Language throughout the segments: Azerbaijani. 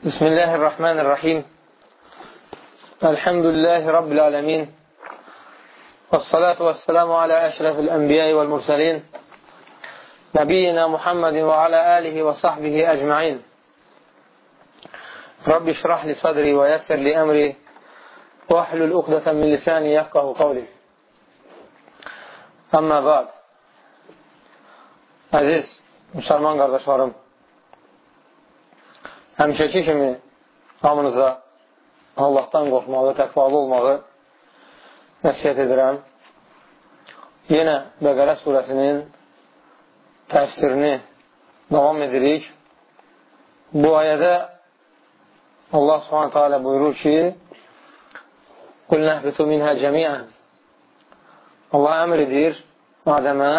بسم الله الرحمن الرحيم. الحمد لله رب العالمين. والصلاة والسلام على أشرف الأنبياء والمرسلين. نبينا محمد وعلى آله وصحبه أجمعين. رب اشرح لي صدري ويسر لي أمري. واحلل من لساني يفقه قولي. أما بعد. Əziz müsəlman qardaşlarım, həmişəki kimi hamınıza Allahdan qorxmağı, təqvalı olmağı nəsiyyət edirəm. Yenə Bəqərə surəsinin təfsirini davam edirik. Bu ayədə Allah subhanətə alə buyurur ki, Qul nəhbitu minhə cəmiən Allah əmr edir Adəmə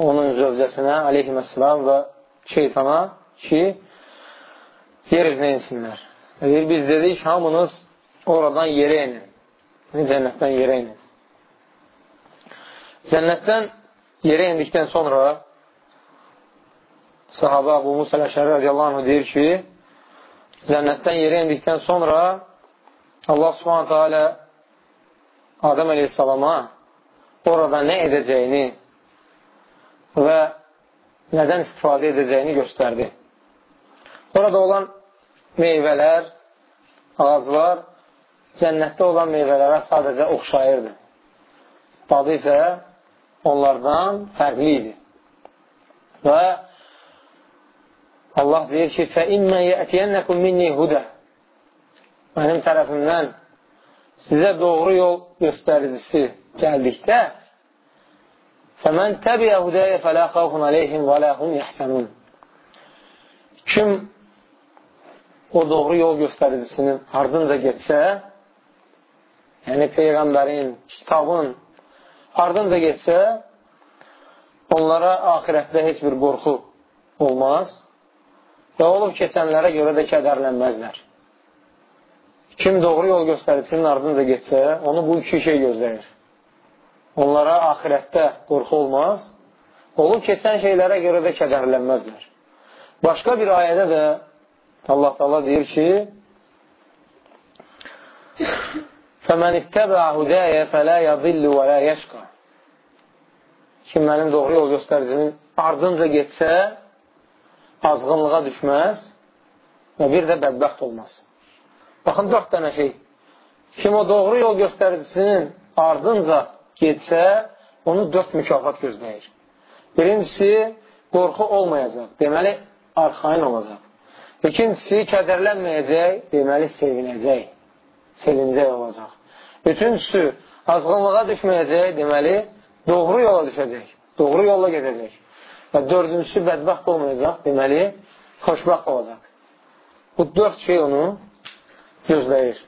onun zövcəsinə, aleyhissalam və şeytana ki, yer üzünə insinlər. Deyir, biz dedik, hamınız oradan yerə inin. Cənnətdən yerə inin. Cənnətdən yerə indikdən sonra sahabə Abu Musa Əşəri radiyallahu anh deyir ki, cənnətdən yerə indikdən sonra Allah subhanətə alə Adəm əleyhissalama orada nə edəcəyini və nədən istifadə edəcəyini göstərdi. Orada olan meyvələr, ağaclar cənnətdə olan meyvələrə sadəcə oxşayırdı. Dadı isə onlardan fərqli idi. Və Allah deyir ki, فَإِمَّا يَأْتِيَنَّكُمْ مِنِّي هُدَى Mənim tərəfimdən sizə doğru yol göstəricisi gəldikdə Fəmən təbiyə hudəyə fələ xavfun aleyhim və ləhum yəhsənun. Kim o doğru yol göstəricisinin ardınca getsə, yəni Peyğəmbərin, kitabın ardınca getsə, onlara ahirətdə heç bir qorxu olmaz və olub keçənlərə görə də kədərlənməzlər. Kim doğru yol göstəricisinin ardınca getsə, onu bu iki şey gözləyir onlara axirətdə qorxu olmaz, olub keçən şeylərə görə də kədərlənməzlər. Başqa bir ayədə də Allah Taala deyir ki: "Fəmən ittəbə hudaya fələ yadillu və la yəşqa." Kim mənim doğru yol göstəricinin ardınca getsə, azğınlığa düşməz və bir də bədbəxt olmaz. Baxın, dörd dənə şey. Kim o doğru yol göstəricisinin ardınca getsə, onu dörd mükafat gözləyir. Birincisi, qorxu olmayacaq. Deməli, arxain olacaq. İkincisi, kədərlənməyəcək. Deməli, sevinəcək. Sevincək olacaq. Üçüncüsü, azğınlığa düşməyəcək. Deməli, doğru yola düşəcək. Doğru yolla gedəcək. Və dördüncüsü, bədbəxt olmayacaq. Deməli, xoşbəxt olacaq. Bu dörd şey onu gözləyir.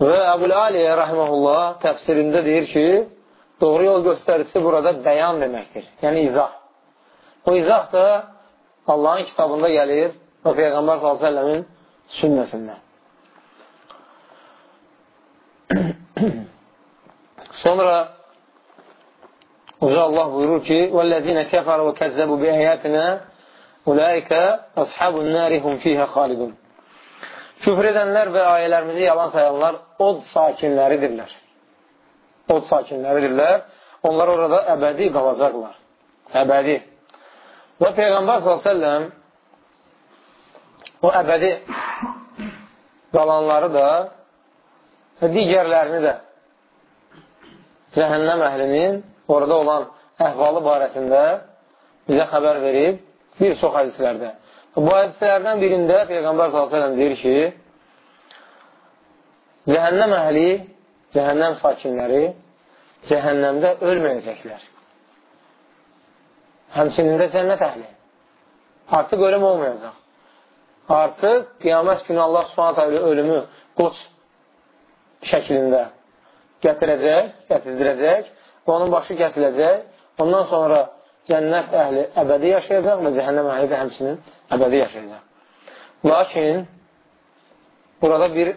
Və Əbul Aliyə rəhməhullah təfsirində deyir ki, doğru yol göstəricisi burada bəyan deməkdir. Yəni izah. O izah da Allahın kitabında gəlir və Peyğəmbər s.ə.v-in sünnəsində. Sonra Uca Allah buyurur ki, وَالَّذِينَ كَفَرُوا وَكَذَّبُوا بِآيَاتِنَا أُولَٰئِكَ أَصْحَابُ النَّارِ هُمْ فِيهَا خَالِدُونَ Küfr edənlər və ayələrimizi yalan sayanlar od sakinləridirlər. Od sakinləridirlər. Onlar orada əbədi qalacaqlar. Əbədi. Və Peyğəmbər s.ə.v o əbədi qalanları da və digərlərini də cəhənnəm əhlinin orada olan əhvalı barəsində bizə xəbər verib bir çox hədislərdə. Bu hədislərdən birində Peyğəmbər s.ə.v deyir ki, cəhənnəm əhli, cəhənnəm sakinləri cəhənnəmdə ölməyəcəklər. Həmçinin də cənnət əhli. Artıq ölüm olmayacaq. Artıq qiyamət günü Allah s.ə.v ölümü qoç şəklində gətirəcək, gətirdirəcək və onun başı kəsiləcək. Ondan sonra cənnət əhli əbədi yaşayacaq və cəhənnəm əhli də həmçinin əbədi yaşayacaq. Lakin burada bir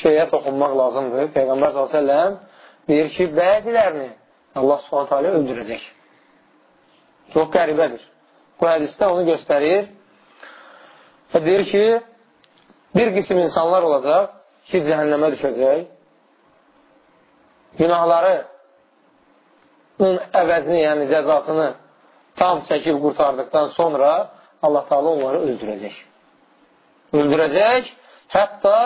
şeyə toxunmaq lazımdır. Peyğəmbər s.ə.v deyir ki, bəzilərini Allah s.ə.v öldürəcək. Çox qəribədir. bu hədisdə onu göstərir və deyir ki, bir qism insanlar olacaq ki, cəhənnəmə düşəcək, günahlarının əvəzini, yəni cəzasını tam çəkib qurtardıqdan sonra Allah Taala onları öldürəcək. Öldürəcək, hətta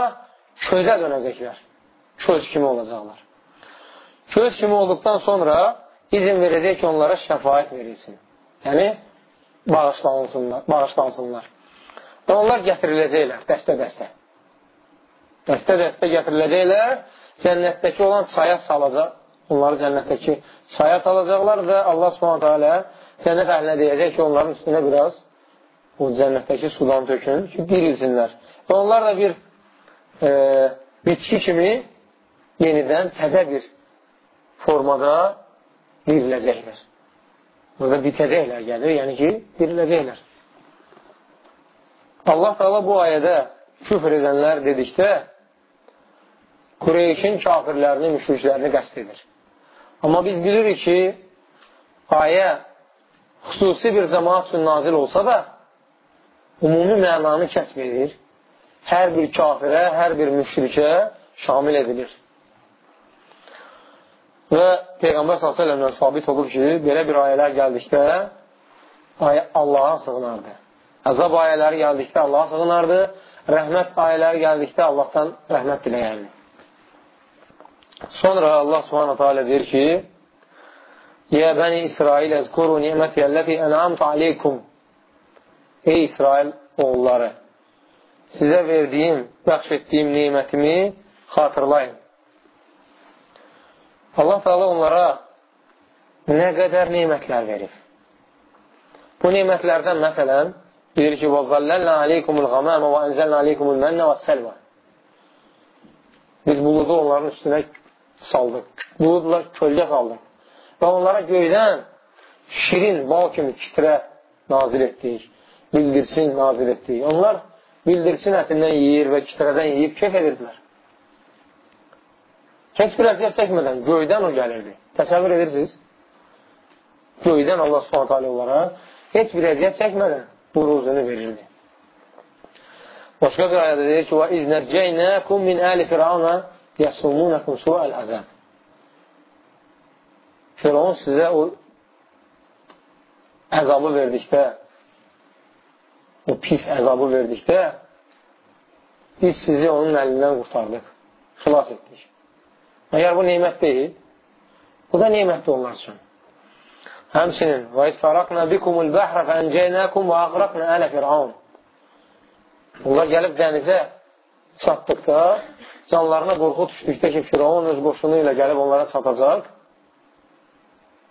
közə dönəcəklər. Köz kimi olacaqlar. Köz kimi olduqdan sonra izin verəcək ki, onlara şəfayət verilsin. Yəni, bağışlansınlar. bağışlansınlar. Və onlar gətiriləcəklər, dəstə-dəstə. Dəstə-dəstə gətiriləcəklər, cənnətdəki olan çaya salacaq, onları cənnətdəki çaya salacaqlar və Allah subhanətə alə cənnət əhlinə deyəcək ki, onların üstünə biraz o cənnətdəki sudan tökün ki, dirilsinlər. Və onlar da bir e, bitki kimi yenidən təzə bir formada diriləcəklər. Burada bitəcəklər gəlir, yəni ki, diriləcəklər. Allah Taala bu ayədə küfr edənlər dedikdə Qureyşin kafirlərini, müşriklərini qəst edir. Amma biz bilirik ki, ayə xüsusi bir cəmaat üçün nazil olsa da, umumi mənanı kəsb edir. Hər bir kafirə, hər bir müşrikə şamil edilir. Və Peyğəmbər s.ə.v-dən sabit olur ki, belə bir ayələr gəldikdə Allaha sığınardı. Əzab ayələri gəldikdə Allaha sığınardı, rəhmət ayələri gəldikdə Allahdan rəhmət diləyərdi. Sonra Allah alə deyir ki, Yə bəni İsrail əzkuru niməti əlləti ənamtu aleykum Ey İsrail oğulları, sizə verdiyim, bəxş etdiyim nimətimi xatırlayın. Allah Teala onlara nə qədər nimətlər verib. Bu nimətlərdən məsələn, deyir ki, وَظَلَّلْنَا عَلَيْكُمُ الْغَمَامَ وَأَنْزَلْنَا عَلَيْكُمُ الْمَنَّ وَالسَّلْوَ Biz buludu onların üstünə saldıq. Buludla kölgə saldıq. Və onlara göydən şirin, bal kimi kitrə nazil etdik bildirsin nazil etdiyi. Onlar bildirsin ətindən yeyir və kitrədən yeyib kef edirdilər. Heç bir əziyyət çəkmədən göydən o gəlirdi. Təsəvvür edirsiniz? Göydən Allah subhanət hələ onlara heç bir əziyyət çəkmədən bu ruzunu verirdi. Başqa bir ayədə deyir ki, وَإِذْ نَجَّيْنَاكُمْ مِنْ آلِ فِرَعَوْنَ يَسُمُونَكُمْ سُوَ الْأَزَابِ Firavun sizə o əzabı verdikdə o pis əzabı verdikdə biz sizi onun əlindən qurtardıq, xilas etdik. Əgər bu neymət deyil, bu da neymətdir onlar üçün. Həmçinin və isfaraqna bikumul bəhrə fəncəynəkum və aqraqna ələ fir'aun. Onlar gəlib dənizə çatdıqda, canlarına qorxu düşdükdə ki, Firavun öz qoşunu ilə gəlib onlara çatacaq,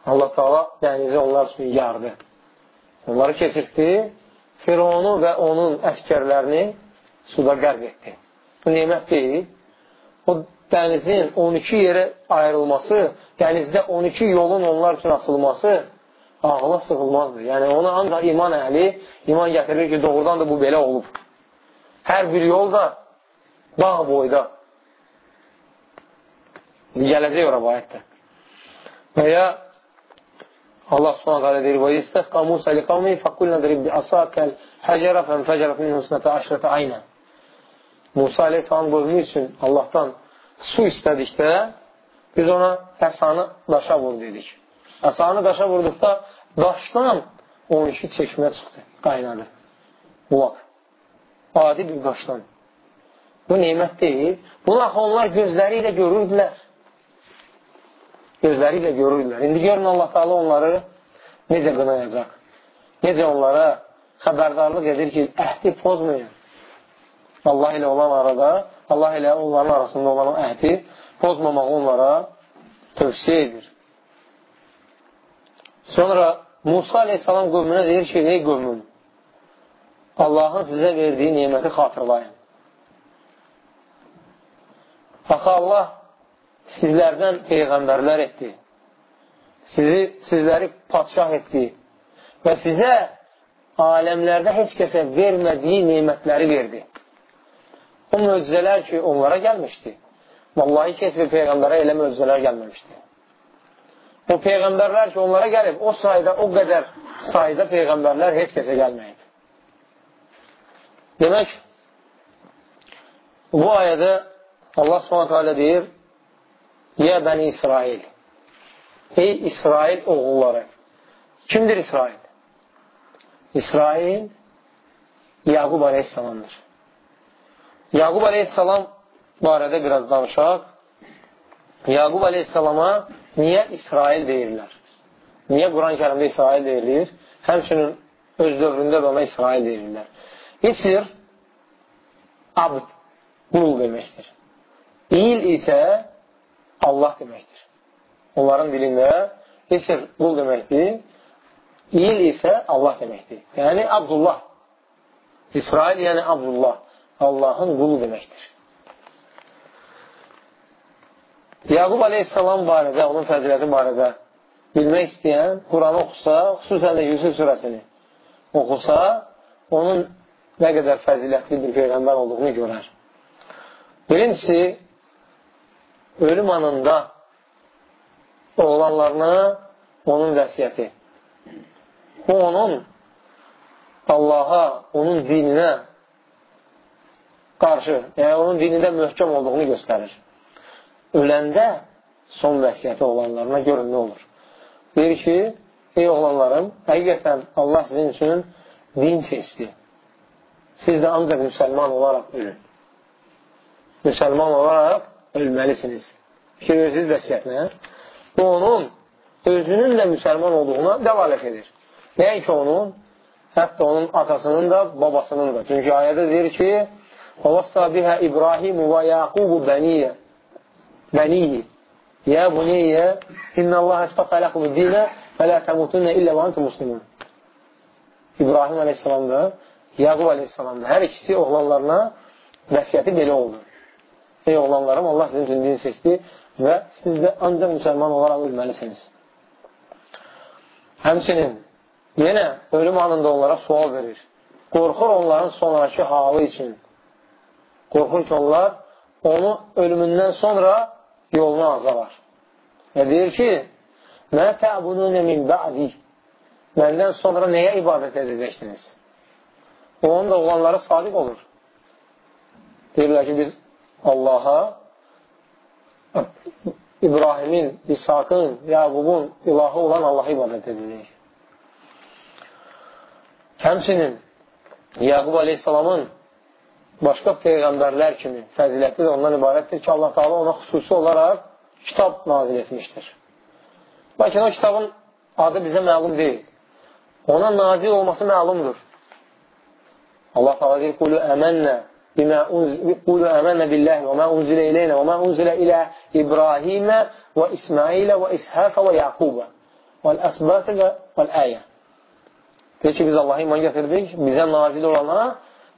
Allah Taala dənizi onlar üçün yardı. Onları keçirtdi Fironu və onun əskərlərini suda qərq etdi. Bu nemət deyil. O dənizin 12 yerə ayrılması, dənizdə 12 yolun onlar üçün açılması ağla sığılmazdır. Yəni, onu ancaq iman əhli, iman gətirir ki, doğrudan da bu belə olub. Hər bir yol da dağ boyda. Gələcək ora bu ayətdə. Və ya Allah subhanahu teala deyir və istəsqa Musa li qavmi fəqulna drib bi asakəl həcərə fənfəcərət minhu sınətə aşrətə aynə. Musa aleyhissalam qövmü üçün Allahdan su istədikdə biz ona əsanı daşa vur dedik. Əsanı daşa vurduqda daşdan 12 çeşmə çıxdı, qaynadı. Bulaq. Adi bir daşdan. Bu neymət deyil. Bunu axı onlar gözləri ilə görürdülər gözləri ilə görürlər. İndi görün Allah Taala onları necə qınayacaq. Necə onlara xəbərdarlıq edir ki, əhdi pozmayın. Allah ilə olan arada, Allah ilə onların arasında olan o əhdi pozmamağı onlara tövsiyə edir. Sonra Musa aleyhissalam qövmünə deyir ki, ey qövmüm, Allahın sizə verdiyi niməti xatırlayın. Axı Allah sizlərdən peyğəmbərlər etdi. Sizi, sizləri patşah etdi və sizə aləmlərdə heç kəsə vermədiyi neymətləri verdi. O möcüzələr ki, onlara gəlmişdi. Vallahi heç bir peyğəmbərə elə möcüzələr gəlməmişdi. O peyğəmbərlər ki, onlara gəlib, o sayda o qədər sayda peyğəmbərlər heç kəsə gəlməyib. Demək, bu ayədə Allah alə deyir, Yə bəni İsrail, ey İsrail oğulları. Kimdir İsrail? İsrail Yaqub aleyhissalamdır. Yaqub aleyhissalam barədə biraz danışaq. Yaqub aleyhissalama niyə İsrail deyirlər? Niyə Quran-ı kərimdə İsrail deyilir? Həmçinin öz dövründə də ona İsrail deyirlər. İsir abd, qul deməkdir. İl isə Allah deməkdir. Onların dilində İsir qul deməkdir. İl isə Allah deməkdir. Yəni Abdullah. İsrail yəni Abdullah. Allahın qulu deməkdir. Yaqub aleyhissalam barədə, onun fəziləti barədə bilmək istəyən Quranı oxusa, xüsusən də Yusuf surəsini oxusa, onun nə qədər fəzilətli bir peyğəmbər olduğunu görər. Birincisi, ölüm anında oğlanlarına onun vəsiyyəti. Bu, onun Allaha, onun dininə qarşı, yəni onun dinində möhkəm olduğunu göstərir. Öləndə son vəsiyyəti olanlarına görün nə olur. Deyir ki, ey oğlanlarım, həqiqətən Allah sizin üçün din seçdi. Siz də ancaq müsəlman olaraq ölün. Müsəlman olaraq ölməlisiniz. Fikir verirsiniz vəsiyyətinə. Bu, onun özünün də müsəlman olduğuna dəvalət edir. Nəinki onun, hətta onun atasının da, babasının da. Çünki ayədə deyir ki, وَوَصَّى بِهَا إِبْرَاهِيمُ وَيَعْقُوبُ بَنِيَّ بَنِيِّ يَا بُنِيَّ إِنَّ اللّٰهَ اسْتَفَى لَكُمُ الدِّينَ فَلَا تَمُوتُنَّ إِلَّا وَأَنْتُمْ مُسْلِمُونَ İbrahim aleyhissalam da, Yaqub aleyhissalam da, hər ikisi oğlanlarına vəsiyyəti belə oldu. Ey oğlanlarım, Allah sizin üçün din seçdi və siz də ancaq müsəlman olaraq ölməlisiniz. Həmçinin yenə ölüm anında onlara sual verir. Qorxur onların sonraki halı üçün. Qorxur ki, onlar onu ölümündən sonra yolunu azalar. Və deyir ki, Mə təbununə min bə'di Məndən sonra nəyə ibadət edəcəksiniz? Onun da oğlanları sadiq olur. Deyirlər ki, biz Allaha İbrahimin, İshakın, Yaqubun ilahı olan Allaha ibadət edəcəyik. Həmçinin Yaqub aleyhissalamın başqa peyğəmbərlər kimi fəziləti də ondan ibarətdir ki, Allah Taala ona xüsusi olaraq kitab nazil etmişdir. Lakin o kitabın adı bizə məlum deyil. Ona nazil olması məlumdur. Allah Taala deyir: "Qulu əmənnə bima qulu əmənnə billahi və ma unzilə ileynə və ma unzilə ilə İbrahimə və İsmailə və İshaqə və Yaquba vəl əsbatə vəl əyə." Deyir ki, biz Allah'a iman gətirdik, bizə nazil olana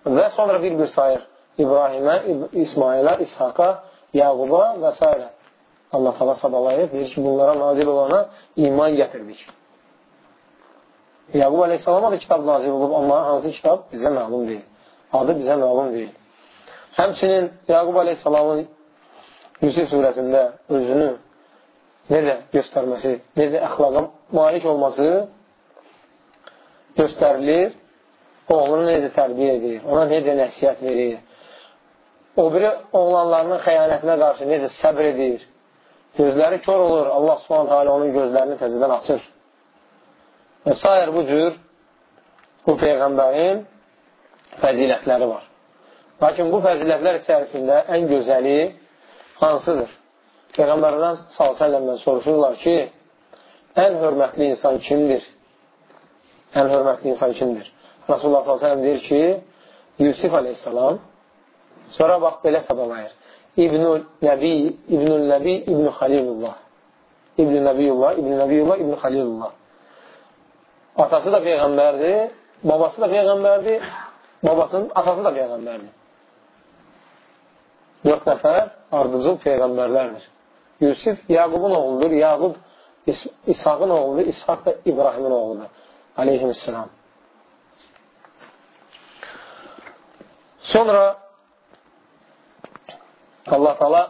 və sonra bir-bir sayır İbrahimə, İsmailə, İshaqa, Yaquba və s. Allah tala sadalayır, deyir ki, bunlara nazil olana iman gətirdik. Yaqub Aleyhisselama da kitab nazil olub, amma hansı kitab bizə məlum deyil. Adı bizə məlum deyil. Həmçinin Yaqub Aleyhisselamın Yusuf surəsində özünü necə göstərməsi, necə əxlaqa malik olması göstərilir, oğlunu necə tərbiyə edir, ona necə nəsiyyət verir, o biri oğlanlarının xəyanətinə qarşı necə səbr edir, gözləri kör olur, Allah subhanətə alə onun gözlərini təzədən açır. Və s. bu cür bu Peyğəmbərin fəzilətləri var. Lakin bu fəzilətlər içərisində ən gözəli hansıdır? Peyğəmbərdən s.ə.vəndən soruşurlar ki, ən hörmətli insan kimdir? ən hörmətli insan kimdir? Rasulullah s.ə.v deyir ki, Yusuf aleyhissalam, sonra bax, belə sadalayır. İbnül Nəbi, İbnül Nəbi, İbnü Xalilullah. İbnü Nəbiyullah, İbnü Nəbiyullah, İbnü Xalilullah. Atası da Peyğəmbərdir, babası da Peyğəmbərdir, babasının atası da Peyğəmbərdir. Dörd nəfər ardıcıl Peyğəmbərlərdir. Yusuf Yaqubun oğludur, Yaqub İshaqın oğludur, İshaq da İbrahimin oğludur aleyhisselam. Sonra Allah Taala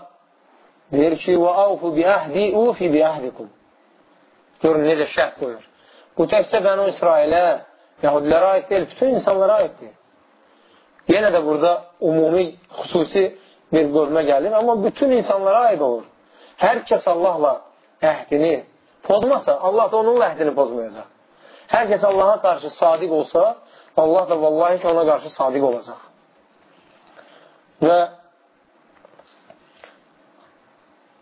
deyir ki: "Və aufu bi ahdi ufi bi ahdikum." Görün necə şərt qoyur. Bu təkcə Bənu İsrailə, Yahudilərə aid deyil, bütün insanlara aiddir. Yenə də burada umumi, xüsusi bir bölmə gəlir, amma bütün insanlara aid olur. Hər kəs Allahla əhdini pozmasa, Allah da onunla əhdini pozmayacaq. Hər kəs Allaha qarşı sadiq olsa, Allah da vallahi ki, ona qarşı sadiq olacaq. Və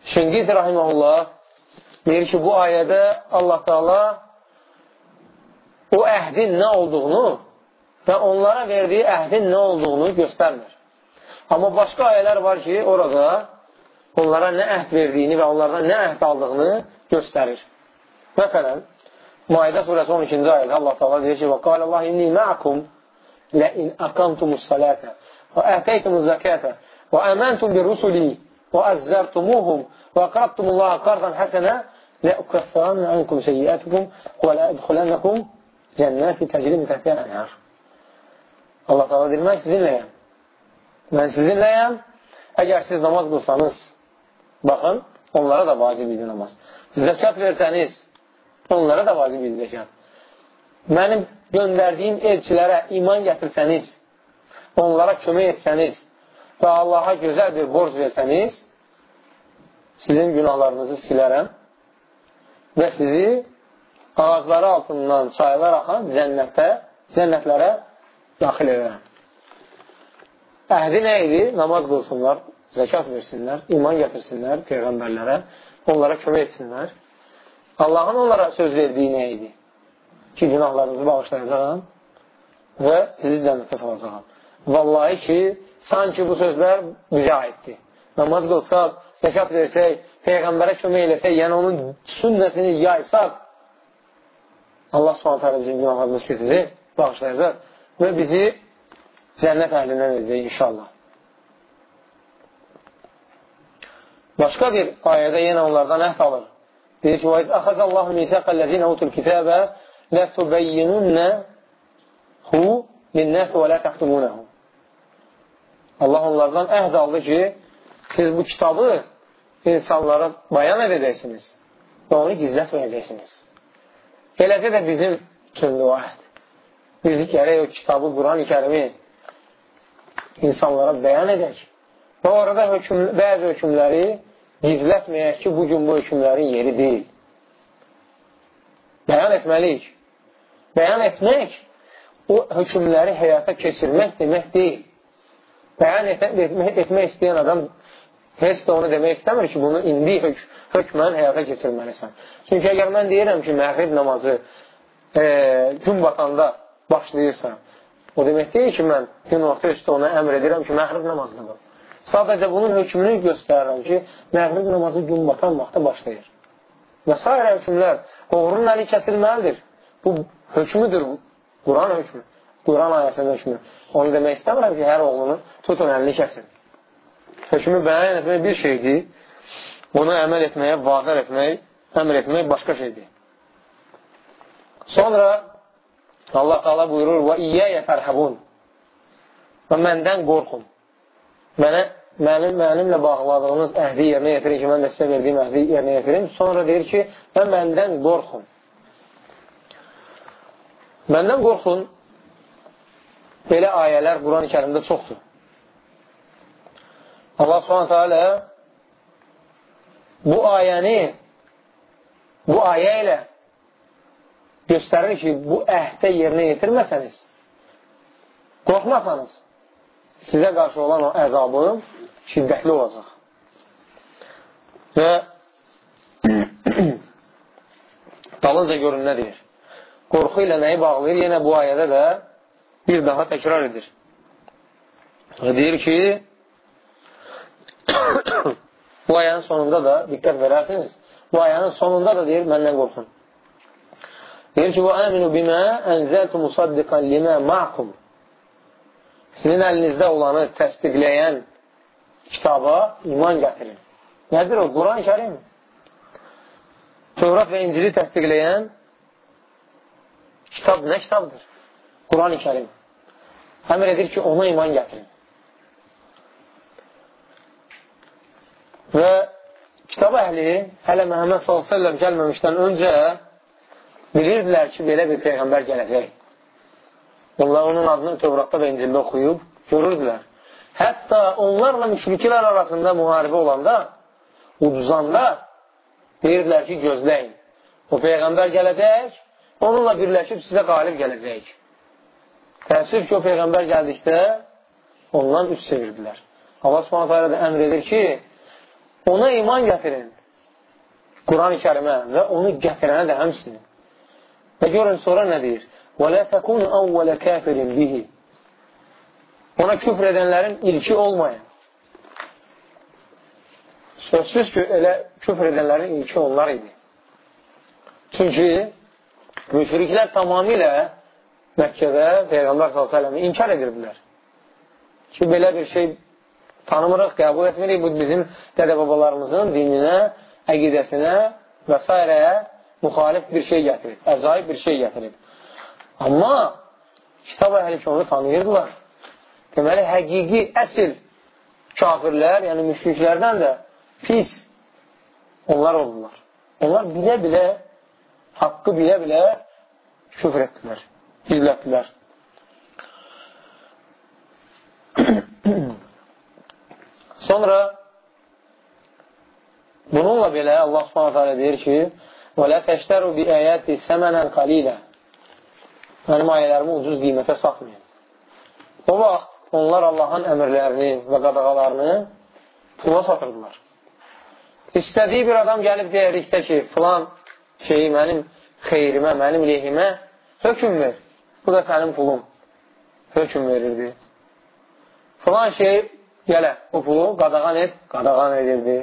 Şengid Rahiməhullah deyir ki, bu ayədə Allah Teala o əhdin nə olduğunu və onlara verdiyi əhdin nə olduğunu göstərmir. Amma başqa ayələr var ki, orada onlara nə əhd verdiyini və onlardan nə əhd aldığını göstərir. Məsələn, Maidə surəsi 12-ci ayədə Allah Teala deyir ki: "Və qala Allah inni ma'akum la in aqamtumus salata və ataytumuz zakata və amantum bir rusuli və azzartumuhum və aqrabtumullaha qardan hasana la ukaffiranna ankum sayyi'atukum və la adkhulannakum cənnəti təcri min tahtiha anhar." Allah Teala deyir: "Mən sizinləyəm. Mən sizinləyəm. Əgər siz namaz qılsanız, baxın, onlara da vacib idi namaz. Zəkat versəniz, onlara da vacib idi zəkat. Mənim göndərdiyim elçilərə iman gətirsəniz, onlara kömək etsəniz və Allaha gözəl bir borc versəniz, sizin günahlarınızı silərəm və sizi ağacları altından çaylar axan cənnətə, cənnətlərə daxil edərəm. Əhdi nə idi? Namaz qılsınlar, zəkat versinlər, iman gətirsinlər Peyğəmbərlərə, onlara kömək etsinlər. Allahın onlara söz verdiyi nə idi? Ki, günahlarınızı bağışlayacaqam və sizi cənnətə salacaqam. Vallahi ki, sanki bu sözlər bizə aiddir. Namaz qılsaq, zəkat versək, Peyğəmbərə kömək eləsək, yəni onun sünnəsini yaysaq, Allah s.ə.v. bizim günahlarımızı keçəcək, bağışlayacaq və bizi cənnət əhlindən edəcək inşallah. Başqa bir ayədə yenə onlardan əhd alır. Deyir ki, وَاِذْ أَخَذَ اللّٰهُ مِيسَقَ الَّذ۪ينَ اُوتُوا الْكِتَابَ لَتُبَيِّنُنَّهُ لِلنَّاسِ وَلَا تَحْتُمُونَهُ Allah onlardan əhd aldı ki, siz bu kitabı insanlara bayan edəcəksiniz və onu gizlətməyəcəksiniz. Eləcə də bizim o əhd. Biz gərək o kitabı, Quran-ı kərimi insanlara bəyan edək və orada hökm, bəzi hökmləri gizlətməyək ki, bugün bu hökmlərin yeri deyil. Bəyan etməliyik. Bəyan etmək o hökmləri həyata keçirmək demək deyil. Bəyan et etmək, etmək istəyən adam heç də onu demək istəmir ki, bunu indi hök hökmən həyata keçirməlisən. Çünki əgər mən deyirəm ki, məğrib namazı e, gün batanda başlayırsan, o demək deyil ki, mən gün orta üstü ona əmr edirəm ki, məğrib namazını qıl. Sadəcə bunun hökmünü göstərirəm ki, məğrib namazı gün batan vaxtda başlayır. Və s. hökmlər, oğrunun əli kəsilməlidir. Bu hökmüdür, Quran hökmü, Quran ayəsinin hökmü. Onu demək istəmirəm ki, hər oğlunu tutun əlini kəsin. Hökmü bəyan etmək bir şeydir, onu əməl etməyə, vadar etmək, əmr etmək başqa şeydir. Sonra Allah Taala buyurur: "Və iyyəyə fərhabun." Və məndən qorxun. Mənə mənim, mənimlə bağladığınız əhdi yerinə yetirin ki, mən də sizə verdiyim əhdi yerinə yetirin. Sonra deyir ki, və məndən qorxun. Məndən qorxun, belə ayələr Quran-ı kərimdə çoxdur. Allah subhanətə alə bu ayəni bu ayə ilə göstərir ki, bu əhdə yerinə yetirməsəniz, qorxmasanız, sizə qarşı olan o əzabım şiddətli olacaq. Və dalınca görün nə deyir? Qorxu ilə nəyi bağlayır? Yenə bu ayədə də bir daha təkrar edir. Deyir ki, bu ayənin sonunda da diqqət verərsiniz. Bu ayənin sonunda da deyir, məndən qorxun. Deyir ki, əminu bimə ənzəltu musaddiqan limə ma'kum sizin əlinizdə olanı təsdiqləyən kitaba iman gətirin. Nədir o? Quran-ı kərim. Tövrat və İncili təsdiqləyən kitab nə kitabdır? Quran-ı kərim. Əmr edir ki, ona iman gətirin. Və kitab əhli hələ Məhəmməd s.ə.v gəlməmişdən öncə bilirdilər ki, belə bir Peyğəmbər gələcək. Onlar onun adını Tövratda və İncildə oxuyub, görürdülər. Hətta onlarla müşriklər arasında müharibə olanda, uduzanda deyirdilər ki, gözləyin. O Peyğəmbər gələcək, onunla birləşib sizə qalib gələcək. Təəssüf ki, o Peyğəmbər gəldikdə ondan üst sevirdilər. Allah subhanətə alə də əmr edir ki, ona iman gətirin. Quran-ı kərimə və onu gətirənə də həmsinin. Və görün, sonra nə deyir? وَلَا تَكُنُ أَوَّلَ كَافِرٍ بِهِ Ona küfr edənlərin ilki olmayan. Sözsüz ki, elə küfr edənlərin ilki onlar idi. Çünki müşriklər tamamilə Məkkədə Peyğəmbər s.ə.v inkar edirdilər. Ki, belə bir şey tanımırıq, qəbul etmirik. Bu bizim dədə-babalarımızın dininə, əqidəsinə və s. müxalif bir şey gətirib, əcaib bir şey gətirib. Amma kitab əhli ki, onu tanıyırdılar. Deməli, həqiqi əsl kafirlər, yəni müşriklərdən də pis onlar oldular. Onlar bilə-bilə, haqqı bilə-bilə küfr etdilər, izlətdilər. Sonra bununla belə Allah Subhanahu taala deyir ki: "Və la təştəru bi ayati samanan qalila." Mənim ayələrimi ucuz qiymətə satmayın. O vaxt onlar Allahın əmrlərini və qadağalarını pula satırdılar. İstədiyi bir adam gəlib deyərlikdə ki, filan şeyi mənim xeyrimə, mənim lehimə hökm ver. Bu da sənin pulun. Hökum verirdi. Filan şey gələ, o pulu qadağan et, qadağan edirdi.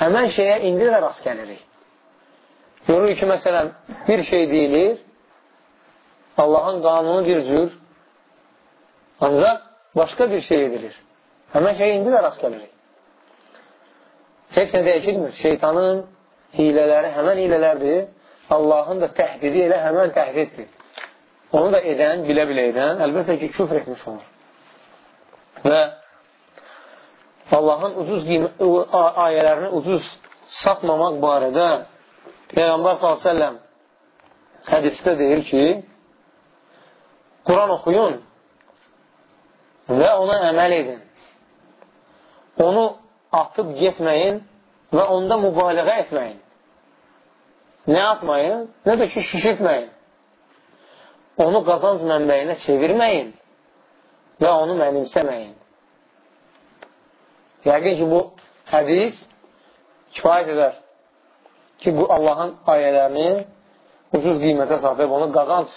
Həmən şeyə indi də rast gəlirik. Görürük ki, məsələn, bir şey deyilir, Allahın qanunu bir cür, ancaq başqa bir şey edilir. Həmən şey indi də rast gəlirik. Heç nə dəyişilmir. Şeytanın hilələri həmən hilələrdir. Allahın da təhdidi elə həmən təhdiddir. Onu da edən, bilə-bilə edən, əlbəttə ki, küfr etmiş olur. Və Allahın ucuz ayələrini ucuz satmamaq barədə Peyğəmbər s.ə.v hədisdə deyir ki, Quran oxuyun və ona əməl edin. Onu atıb getməyin və onda mübaliğə etməyin. Nə atmayın, nə də ki, şişirtməyin. Onu qazanc mənbəyinə çevirməyin və onu mənimsəməyin. Yəqin ki, bu hədis kifayət edər ki, bu Allahın ayələrini ucuz qiymətə satıb onu qazanc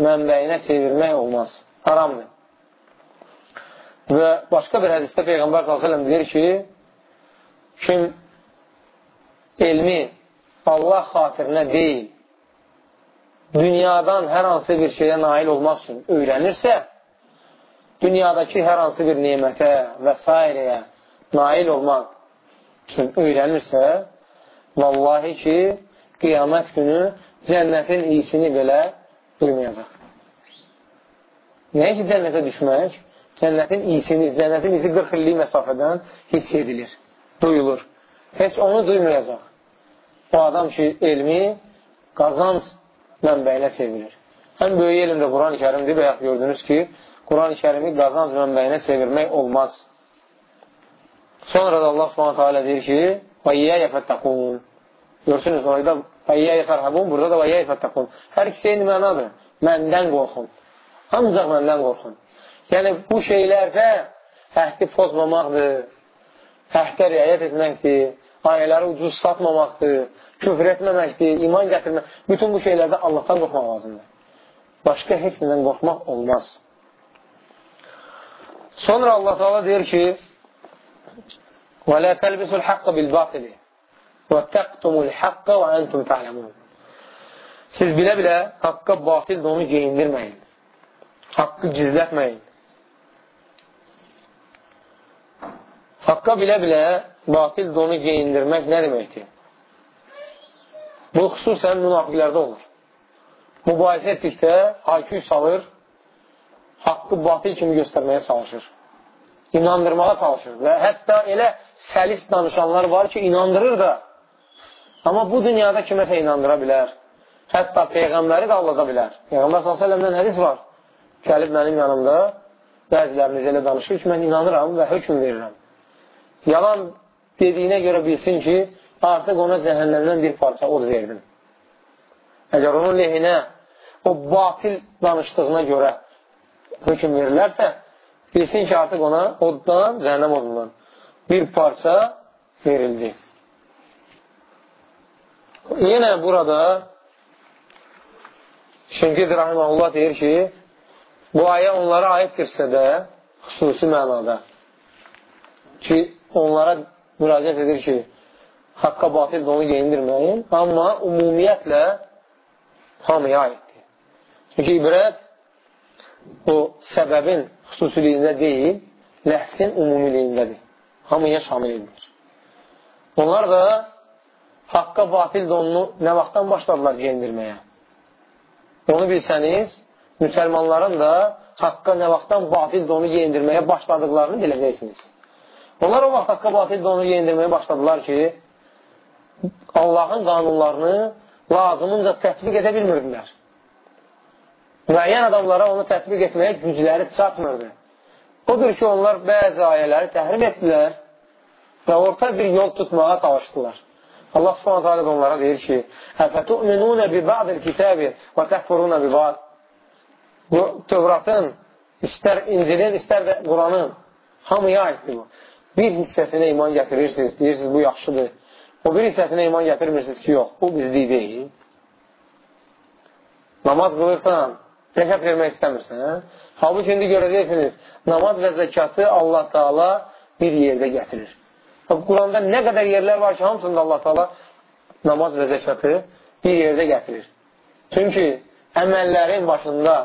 mənbəyinə çevirmək olmaz. Haramdır. Və başqa bir hədisdə Peyğəmbər s.ə.v deyir ki, kim elmi Allah xatirinə deyil, dünyadan hər hansı bir şeyə nail olmaq üçün öyrənirsə, dünyadakı hər hansı bir nemətə və s. nail olmaq üçün öyrənirsə, vallahi ki, qiyamət günü cənnətin iyisini belə duymayacaq. Nəyə ki, cənnətə düşmək? Cənnətin iyisini, cənnətin iyisi 40 illik məsafədən hiss edilir, duyulur. Heç onu duymayacaq. O adam ki, elmi qazanc mənbəyinə çevirir. Ən böyük elm də Quran-ı Kərimdir. Bayaq gördünüz ki, Quran-ı Kərimi qazanc mənbəyinə çevirmək olmaz. Sonra da Allah Subhanahu taala deyir ki, "Və iyyə fəttəqun." Görürsünüz, orada "və iyyə fərhabun", burada da "və iyyə fəttəqun". Hər ikisi eyni mənadır. Məndən qorxun. Ancaq məndən qorxun. Yəni bu şeylərdə əhdi pozmamaqdır, əhddə riayət etməkdir, ayələri ucuz satmamaqdır, küfür etməməkdir, iman gətirmək, bütün bu şeylərdə Allahdan qorxmaq lazımdır. Başqa heç nədən qorxmaq olmaz. Sonra Allah Teala deyir ki: "Və la təlbisul haqqı bil batili və taqtumul haqqı və entum ta'lemun." Siz bilə-bilə haqqa batil onu geyindirməyin. Haqqı gizlətməyin. Haqqa bilə-bilə batil donu geyindirmək nə deməkdir? Bu xüsusən münafiqlərdə olur. Mübahisə etdikdə haykü salır, haqqı batil kimi göstərməyə çalışır. İnandırmağa çalışır və hətta elə səlis danışanlar var ki, inandırır da Amma bu dünyada kiməsə inandıra bilər. hətta Peyğəmbəri də aldada bilər. Peyğəmbər s.ə.v-dən hədis var. Gəlib mənim yanımda bəziləriniz elə danışır ki, mən inanıram və hökum verirəm. Yalan dediyinə görə bilsin ki, artıq ona cəhənnəmdən bir parça od verdim. Əgər onun lehinə o batil danışdığına görə hökum verilərsə, bilsin ki, artıq ona oddan, cəhənnəm odundan bir parça verildi. Yenə burada Şənkid Rahiməhullah deyir ki, bu ayə onlara aiddirsə də, xüsusi mənada ki, onlara müraciət edir ki, haqqa batil onu geyindirməyin, amma ümumiyyətlə hamıya aiddir. Çünki ibrət o səbəbin xüsusiliyində deyil, ləhsin umumiliyindədir. Hamıya şamil edilir. Onlar da haqqa batil donunu nə vaxtdan başladılar geyindirməyə? Onu bilsəniz, müsəlmanların da haqqa nə vaxtdan batil donu geyindirməyə başladıqlarını biləcəksiniz. Onlar o vaxt haqqa batil donu geyindirməyə başladılar ki, Allahın qanunlarını lazımınca tətbiq edə bilmirdilər. Müəyyən adamlara onu tətbiq etməyə gücləri çatmırdı. Odur ki, onlar bəzi ayələri təhrim etdilər və orta bir yol tutmağa çalışdılar. Allah subhanət hələ onlara deyir ki, Əfətu'minunə bi ba'dil kitəbi və təhfurunə bi ba'd. Tövratın, istər İncilin, istər də Quranın hamıya aiddir bu. Bir hissəsinə iman gətirirsiniz, deyirsiniz bu yaxşıdır. O bir hissəsinə iman gətirmirsiniz ki, yox, bu bizlik deyil. Namaz qılırsan, zəkat vermək istəmirsən. Hə? Halbuki indi görəcəksiniz, namaz və zəkatı Allah Taala bir yerdə gətirir. Quranda nə qədər yerlər var ki, hamısında Allah Taala namaz və zəkatı bir yerdə gətirir. Çünki əməllərin başında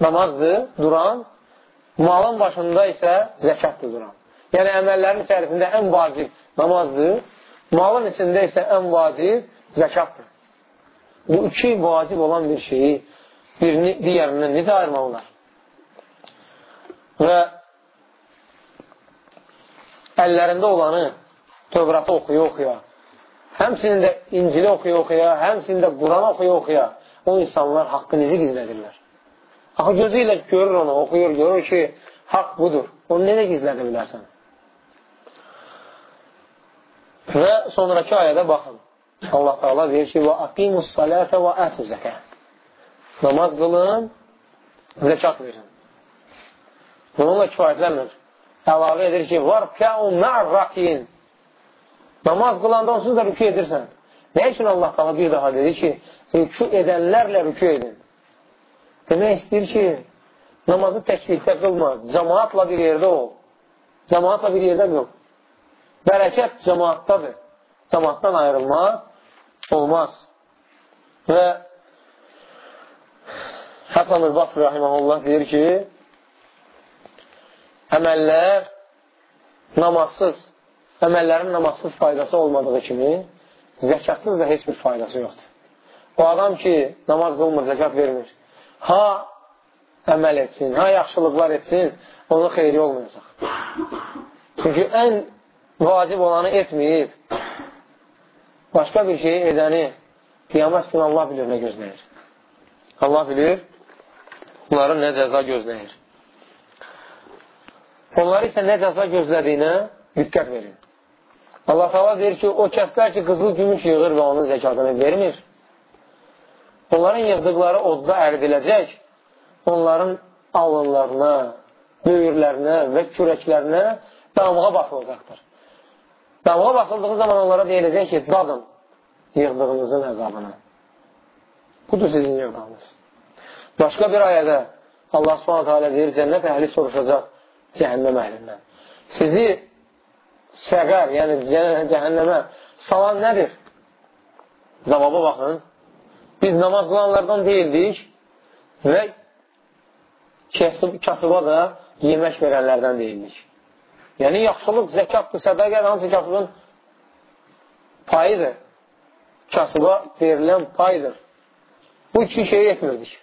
namazdır, duran, malın başında isə zəkatdır duran. Yəni, əməllərin içərisində ən vacib namazdır, malın içində isə ən vacib zəkatdır. Bu iki vacib olan bir şeyi birini digərindən necə ayırmaq olar? Və əllərində olanı Tövratı oxuya-oxuya, həmsinin də İncili oxuya-oxuya, həmsinin də Quran oxuya-oxuya o insanlar haqqınızı gizlədirlər. Axı gözü ilə görür onu, oxuyur, görür ki, haqq budur. Onu necə gizlədə bilərsən? Və sonraki ayədə baxın. Allah Teala deyir ki, və aqimus salətə və ətü zəkə. Namaz qılın, zəkat verin. Bununla kifayətlənmir. Əlavə edir ki, var kəu mə'rakin. Namaz qılanda onsuz da rükü edirsən. Nə üçün Allah Teala bir daha dedi ki, rükü edənlərlə rükü edin. Demək istəyir ki, namazı təklikdə qılma, cəmaatla bir yerdə ol. Cəmaatla bir yerdə qıl. Bərəkət cəmaatdadır. Cəmaatdan ayrılmaq olmaz. Və Həsan Ülbasr Rahiməhullah deyir ki, əməllər namazsız, əməllərin namazsız faydası olmadığı kimi, zəkatsız da heç bir faydası yoxdur. O adam ki, namaz qılmır, zəkat vermir, ha əməl etsin, ha yaxşılıqlar etsin, onun xeyri olmayacaq. Çünki ən vacib olanı etməyib, başqa bir şeyi edəni qiyamət günü Allah bilir nə gözləyir. Allah bilir, bunların nə cəza gözləyir. Onları isə nə cəza gözlədiyinə diqqət verin. Allah təala deyir ki, o kəslər ki, qızıl gümüş yığır və onun zəkatını vermir. Onların yığdıqları odda əridiləcək, onların alınlarına, böyürlərinə və kürəklərinə damğa basılacaqdır. Damğa basıldığı zaman onlara deyiləcək ki, dadın yığdığınızın əzabını. Budur sizin yığdığınız. Başqa bir ayədə Allah subhanətə alə deyir, cənnət əhli soruşacaq cəhənnəm əhlindən. Sizi səqər, yəni cəhənnəmə salan nədir? Cavaba baxın. Biz namaz qılanlardan deyildik və kasıba da yemək verənlərdən deyildik. Yəni, yaxşılıq, zəkatdır, sədəqədir, hansı kasıbın payıdır. Kasıba verilən paydır. Bu iki şeyi etmirdik.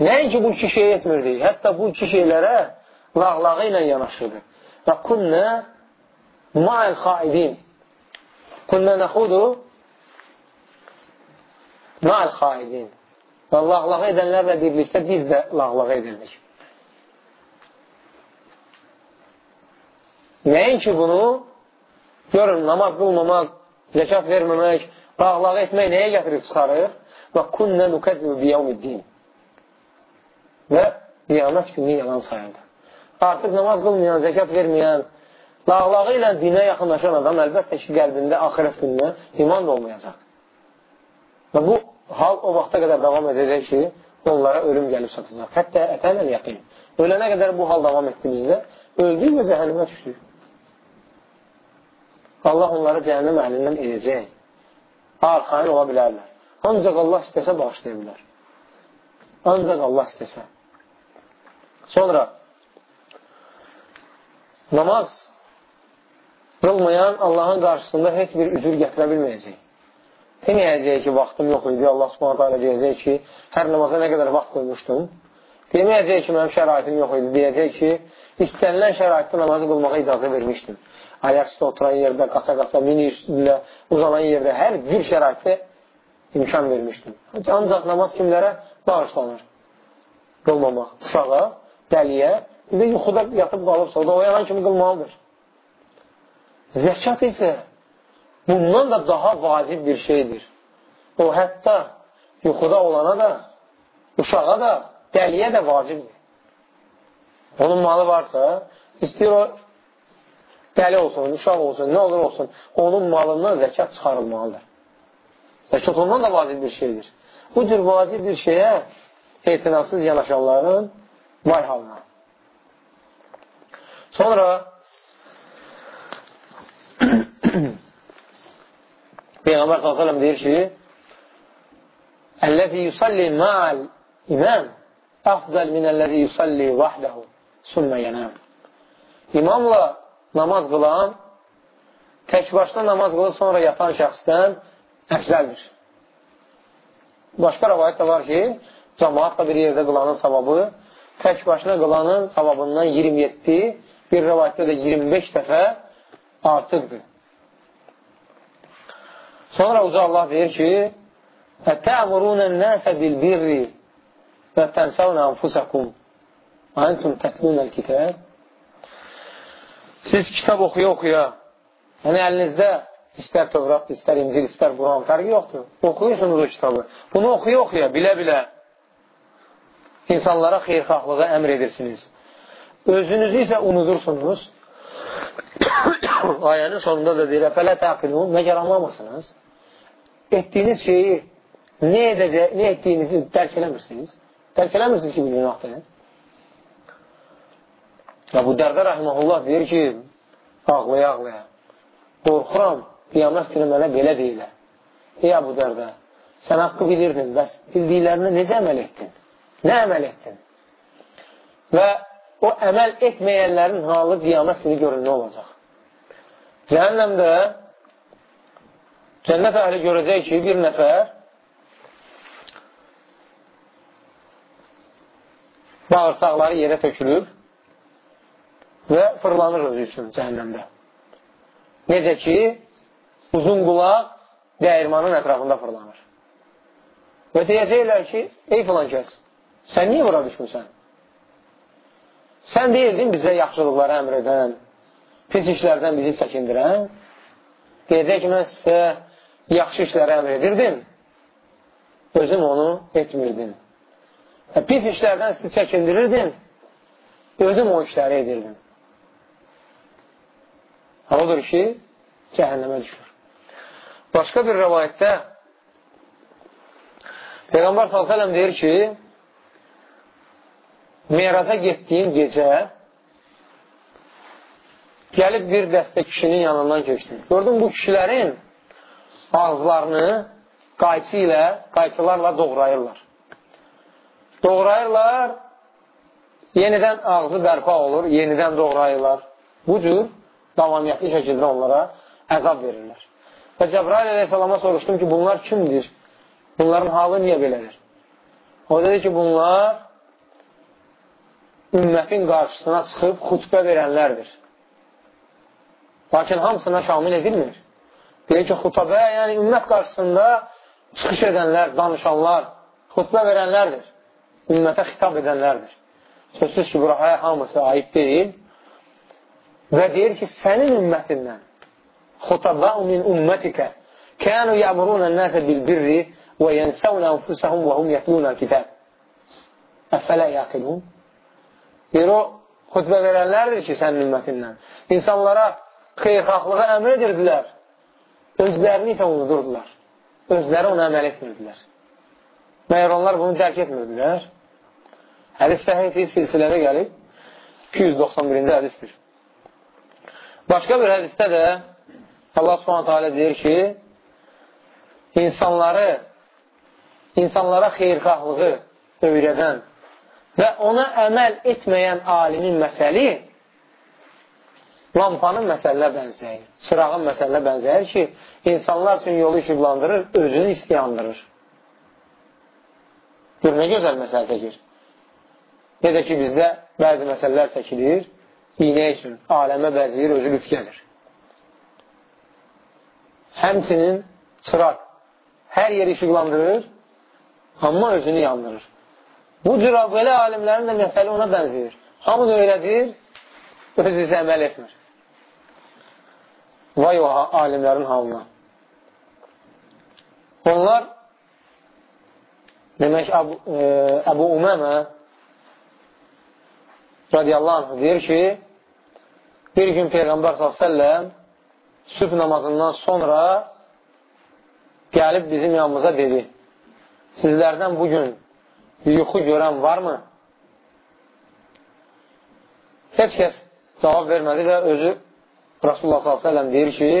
Nəinki bu iki şeyi etmirdik, hətta bu iki şeylərə lağlağı ilə yanaşırdı. Və kunnə ma'il xaidin. Kunnə nəxudu Mal xaidin. Və lağlağı edənlərlə birlikdə biz də lağlağı edildik. Nəinki bunu görün, namaz qılmamaq, zəkat verməmək, lağlağı etmək nəyə gətirib çıxarır? Və kunnə nukəzzibü biyavmiddin. Və qiyamət günü yalan sayırdı. Artıq namaz qılmayan, zəkat verməyən, lağlağı ilə dinə yaxınlaşan adam əlbəttə ki, qəlbində axirət gününə iman da olmayacaq. Və bu hal o vaxta qədər davam edəcək ki, onlara ölüm gəlib satacaq. Hətta ətənən yaqin. Ölənə qədər bu hal davam etdiyimizdə öldük və cəhənnəmə düşdük. Allah onları cəhənnəm əhlindən edəcək. Arxain ola bilərlər. Ancaq Allah istəsə bağışlaya bilər. Ancaq Allah istəsə. Sonra namaz qılmayan Allahın qarşısında heç bir üzür gətirə bilməyəcək. Deməyəcək ki, vaxtım yox idi. Allah subhanətə alə deyəcək ki, hər namaza nə qədər vaxt qoymuşdum. Deməyəcək ki, mənim şəraitim yox idi. Deyəcək ki, istənilən şəraitdə namazı qılmağa icazə vermişdim. Ayaq üstə oturan yerdə, qaça-qaça, mini üstündə, uzanan yerdə, hər bir şəraitdə imkan vermişdim. Ancaq namaz kimlərə bağışlanır? Qılmamaq. Uşağa, dəliyə, bir də yuxuda yatıb qalıbsa, o da oyanan kimi qılmalıdır. Zəkat isə bundan da daha vacib bir şeydir. O hətta yuxuda olana da, uşağa da, dəliyə də vacibdir. Onun malı varsa, istəyir o dəli olsun, uşaq olsun, nə olur olsun, onun malından zəkat çıxarılmalıdır. Zəkat ondan da vacib bir şeydir. Bu cür vacib bir şeyə etinasız yanaşanların vay halına. Sonra Peyğəmbər s.ə.v deyir ki, Əlləzi yusalli ma'al imam afdal minəlləzi yusalli vahdahu sümmə yənəm. İmamla namaz qılan tək başına namaz qılıb sonra yatan şəxsdən əfzəldir. Başqa rəvayət də var ki, cəmaatla bir yerdə qılanın savabı tək başına qılanın savabından 27, bir rəvayətdə də 25 dəfə artıqdır. Sonra uca Allah deyir ki, Ətəmurunə nəsə bil-birri və tənsəvnə anfusakum və entum tətlunəl kitəb Siz kitab oxuya-oxuya, yəni əlinizdə istər Tövrat, istər İncil, istər Quran, fərqi yoxdur. Oxuyursunuz o kitabı. Bunu oxuya-oxuya, bilə-bilə insanlara xeyrxahlığı əmr edirsiniz. Özünüzü isə unudursunuz. Ayənin sonunda da deyir, fələ təqilun, məgər anlamasınız. Etdiyiniz şeyi nə, edəcək, nə etdiyinizi dərk eləmirsiniz. Dərk eləmirsiniz ki, bu günahdır. Və bu dərdə rəhməhullah deyir ki, ağlaya-ağlaya, qorxuram, qiyamət günü mənə belə deyilər. Ey Əbu Dərdə, sən haqqı bilirdin, bəs bildiklərini necə əməl etdin? Nə əməl etdin? Və o əməl etməyənlərin halı qiyamət günü görün nə olacaq? Cəhənnəmdə cənnət əhli görəcək ki, bir nəfər bağırsaqları yerə tökülüb və fırlanır özü üçün cəhənnəmdə. Necə ki, uzun qulaq dəyirmanın ətrafında fırlanır. Və deyəcəklər ki, ey filan kəs, sən niyə bura düşmüsən? Sən deyildin bizə yaxşılıqları əmr edən, pis işlərdən bizi çəkindirən. Deyəcək ki, mən sizə yaxşı işləri əmr edirdim, özün onu etmirdin. Və pis işlərdən sizi çəkindirirdin, özüm o işləri edirdim. Odur ki, cəhənnəmə düşür. Başqa bir rəvayətdə Peyğəmbər s.ə.v deyir ki, Meyraca getdiyim gecə gəlib bir dəstə kişinin yanından keçdim. Gördüm, bu kişilərin ağızlarını qayçı ilə, qayçılarla doğrayırlar. Doğrayırlar, yenidən ağzı bərpa olur, yenidən doğrayırlar. Bu cür davamiyyətli şəkildə onlara əzab verirlər. Və Cəbrail əleyhissalama soruşdum ki, bunlar kimdir? Bunların halı niyə belədir? O dedi ki, bunlar ümmətin qarşısına çıxıb xütbə verənlərdir. Lakin hamısına şamil edilmir. Deyir ki, xütbə, yəni ümmət qarşısında çıxış edənlər, danışanlar, xutbə verənlərdir. Ümmətə xitab edənlərdir. Sözsüz ki, buraya hamısı ayıb deyil. Və deyir ki, sənin ümmətindən xutabau min ümmətikə kənu yəmurunə nəsə bil-birri və yənsəvnə anfusəhum və hum yətlunə kitab. Əfələ yaqilun. Deyir, o xutbə verənlərdir ki, sənin ümmətindən. İnsanlara xeyrxahlığı əmr edirdilər. Özlərini isə unudurdular. Özləri ona əməl etmirdilər. Məyər onlar bunu dərk etmirdilər. Hədis səhiyyə silsilədə gəlib 291-ci hədisdir. Başqa bir hədisdə də Allah subhanətə alə deyir ki, insanları, insanlara xeyrxahlığı öyrədən və ona əməl etməyən alimin məsəli lampanın məsələ bənzəyir, çırağın məsələ bənzəyir ki, insanlar üçün yolu işıqlandırır, özünü istiyandırır. Gör, nə gözəl məsələ çəkir. Necə ki, bizdə bəzi məsələlər çəkilir, iynə üçün aləmə bəziyir, özü lütgədir. Həmçinin çıraq hər yeri işıqlandırır, amma özünü yandırır. Bu cür belə alimlərin də məsələ ona bənzəyir. Hamını öyrədir, özü isə əməl etmir. Vay o alimlərin halına. Onlar demək Əbu, e, Əbu Uməmə radiyallahu anh deyir ki, bir gün Peyğəmbər s.ə.v sübh namazından sonra gəlib bizim yanımıza dedi, sizlərdən bugün yuxu görən varmı? Heç kəs cavab vermədi və özü Rasulullah s.ə.v deyir ki,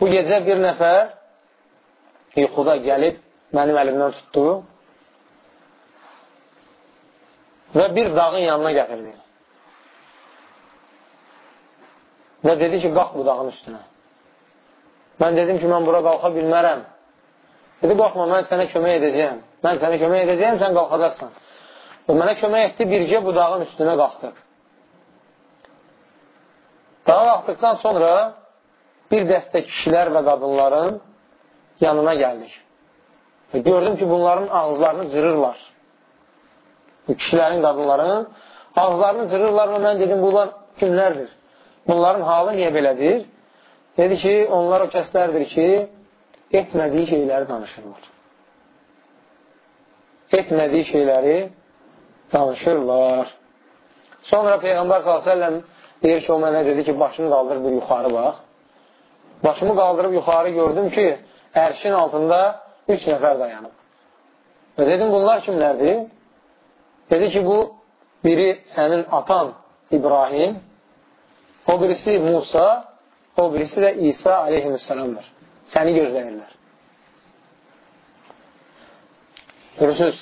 bu gecə bir nəfər yuxuda gəlib mənim əlimdən tutdu və bir dağın yanına gətirdi. Və dedi ki, qalx bu dağın üstünə. Mən dedim ki, mən bura qalxa bilmərəm. Dedi, qorxma, mən sənə kömək edəcəyəm. Mən sənə kömək edəcəyəm, sən qalxacaqsan. Və mənə kömək etdi, bircə budağın üstünə qalxdıq. Dağa qalxdıqdan sonra bir dəstə kişilər və qadınların yanına gəldik. Və gördüm ki, bunların ağızlarını cırırlar. Bu kişilərin, qadınların ağızlarını cırırlar və mən dedim, bunlar kimlərdir? Bunların halı niyə belədir? Dedi ki, onlar o kəslərdir ki, etmədiyi şeyləri danışırlar. Etmədiyi şeyləri danışırlar. Sonra Peyğəmbər s.ə.v deyir ki, o mənə dedi ki, başını qaldır bir yuxarı bax. Başımı qaldırıb yuxarı gördüm ki, ərşin altında üç nəfər dayanıb. Və dedim, bunlar kimlərdir? Dedi ki, bu biri sənin atan İbrahim, o birisi Musa, o birisi də İsa aleyhisselamdır. Səni gözləyirlər. Görürsünüz,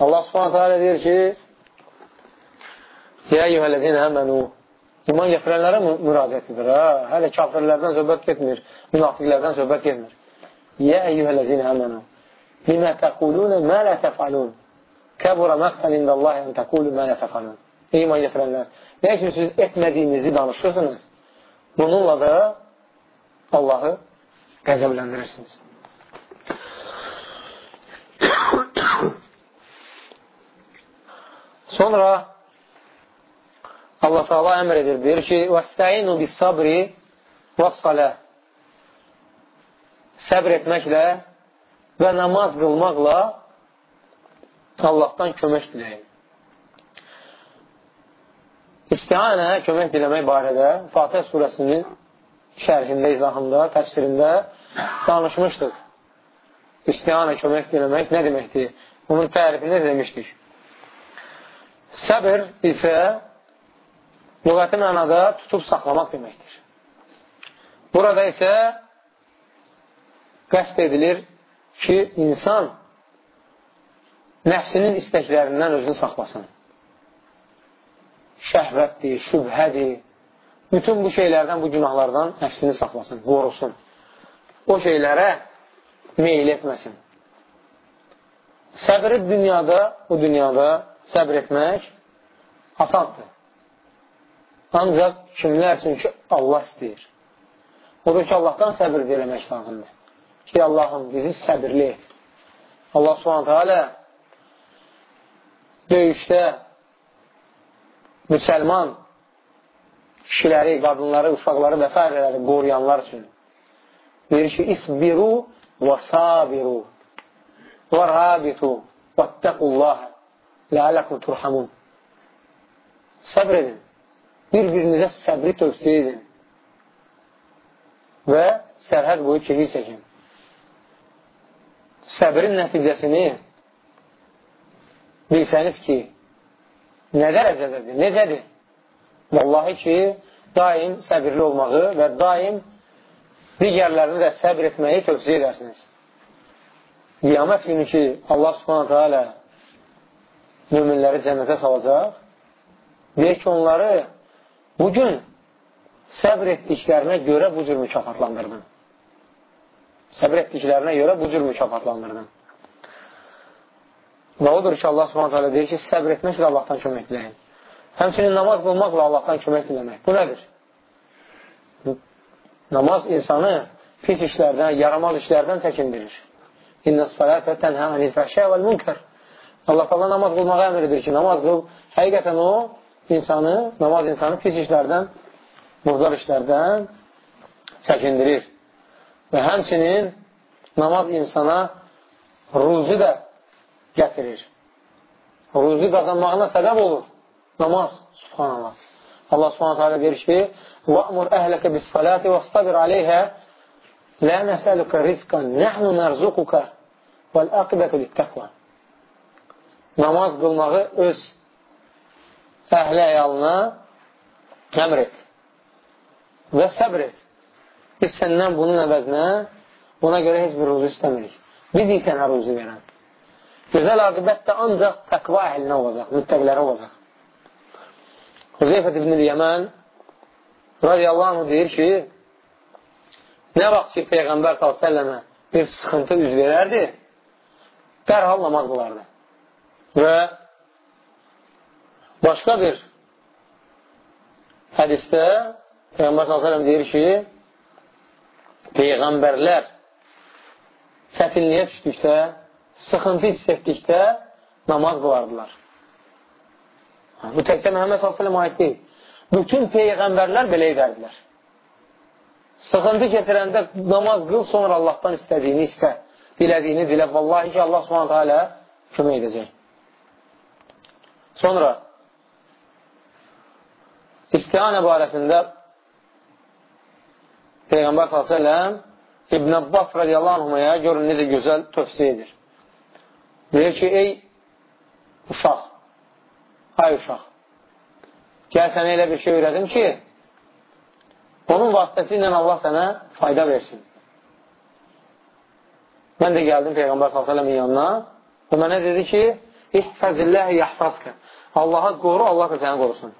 Allah subhanətə alə deyir ki, Yə eyyuhələzin əmənu İman gətirənlərə müraciətidir. Ha? Hələ kafirlərdən söhbət getmir, münafiqlərdən söhbət getmir. Yə eyyuhələzin əmənu Limə təqulunə mə lə təfalun Kəbura məqfən indəllahi ən təqulu mə lə təfalun İman gətirənlər. Nə üçün siz etmədiyinizi danışırsınız, bununla da Allahı qəzəbləndirirsiniz. Sonra Allah Teala əmr edir, deyir ki, "Vəstəinu bis-sabri vəs-salah." Səbr etməklə və namaz qılmaqla Allahdan kömək diləyin. İstihanə kömək diləmək barədə Fatih surəsinin şərhində, izahında, təfsirində danışmışdıq. İstihanə kömək diləmək nə deməkdir? Bunun tərifini demişdik. Səbir isə lügəti mənada tutub saxlamaq deməkdir. Burada isə qəst edilir ki, insan nəfsinin istəklərindən özünü saxlasın. Şəhvətdir, şübhədir, bütün bu şeylərdən, bu günahlardan nəfsini saxlasın, qorusun. O şeylərə meyil etməsin. Səbri dünyada, bu dünyada səbr etmək asandır. Ancaq kimlər üçün ki, Allah istəyir. Odur ki, Allahdan səbir diləmək lazımdır. ki, Allahım bizi səbirli et. Allah subhanətə alə döyüşdə müsəlman kişiləri, qadınları, uşaqları və s. qoruyanlar üçün deyir ki, isbiru və sabiru və rabitu və təqullaha ləaləkum turhamun. Səbr edin. Bir-birinizə səbri tövsiyə edin. Və sərhəd boyu keyif çəkin. Səbrin nəticəsini bilsəniz ki, nə dərəcədədir, necədir? Vallahi ki, daim səbirli olmağı və daim digərlərini də səbr etməyi tövsiyə edərsiniz. Qiyamət günü ki, Allah subhanətə alə müminləri cənnətə salacaq, deyir ki, onları bugün səbr etdiklərinə görə bu cür mükafatlandırdın. Səbr etdiklərinə görə bu cür mükafatlandırdın. Və odur ki, Allah hələ deyir ki, səbr etməklə Allahdan kömək diləyin. Həmçinin namaz qılmaqla Allahdan kömək diləmək. Bu nədir? Namaz insanı pis işlərdən, yaramaz işlərdən çəkindirir. İnnə salətə tənhə anil fəhşə vəl münkər. Allah Allah namaz qılmağa əmr edir ki, namaz qıl. Həqiqətən o insanı, namaz insanı pis işlərdən, murdar işlərdən çəkindirir. Və həmçinin namaz insana ruzi də gətirir. Ruzi qazanmağına səbəb olur. Namaz, subhanallah. Allah subhanət hələ deyir ki, وَأْمُرْ أَهْلَكَ بِالصَّلَاةِ وَاسْتَبِرْ عَلَيْهَا لَا نَسَلُكَ رِزْقًا نَحْنُ نَرْزُقُكَ وَالْأَقِبَةُ لِلتَّقْوَى Namaz qılmağı öz əhli əyalına əmr et və səbr et. Biz səndən bunun əvəzinə buna görə heç bir ruzu istəmirik. Biz ilk sənə ruzu verən. Gözəl aqibət də ancaq təqva əhlinə olacaq, müttəqilərə olacaq. Hüzeyfət ibn-i Yəmən radiyallahu anh deyir ki, nə vaxt ki, Peyğəmbər s.ə.və bir sıxıntı üz verərdi, dərhal namaz qılardı. Və başqa bir hədistə Peyğəmbər s.ə.v deyir ki, Peyğəmbərlər çətinliyə düşdükdə sıxıntı hiss etdikdə namaz qılardılar. Bu təkcə Məhəmməd s.ə.v aid deyil. Bütün peyğəmbərlər belə edərdilər. Sıxıntı keçirəndə namaz qıl, sonra Allahdan istədiyini istə, dilədiyini dilə. Vallahi ki, Allah alə kömək edəcək. Sonra istihanə barəsində Peyğəmbər s.ə.v İbn Abbas radiyallahu anhumaya görün necə gözəl tövsiyə edir. Deyir ki, ey uşaq, ay uşaq, gəl sənə elə bir şey öyrədim ki, onun vasitəsi ilə Allah sənə fayda versin. Mən də gəldim Peyğəmbər s.ə.v-in yanına, o mənə dedi ki, İhfəzilləhi yahfazkə. Allaha qoru, Allah da səni qorusun.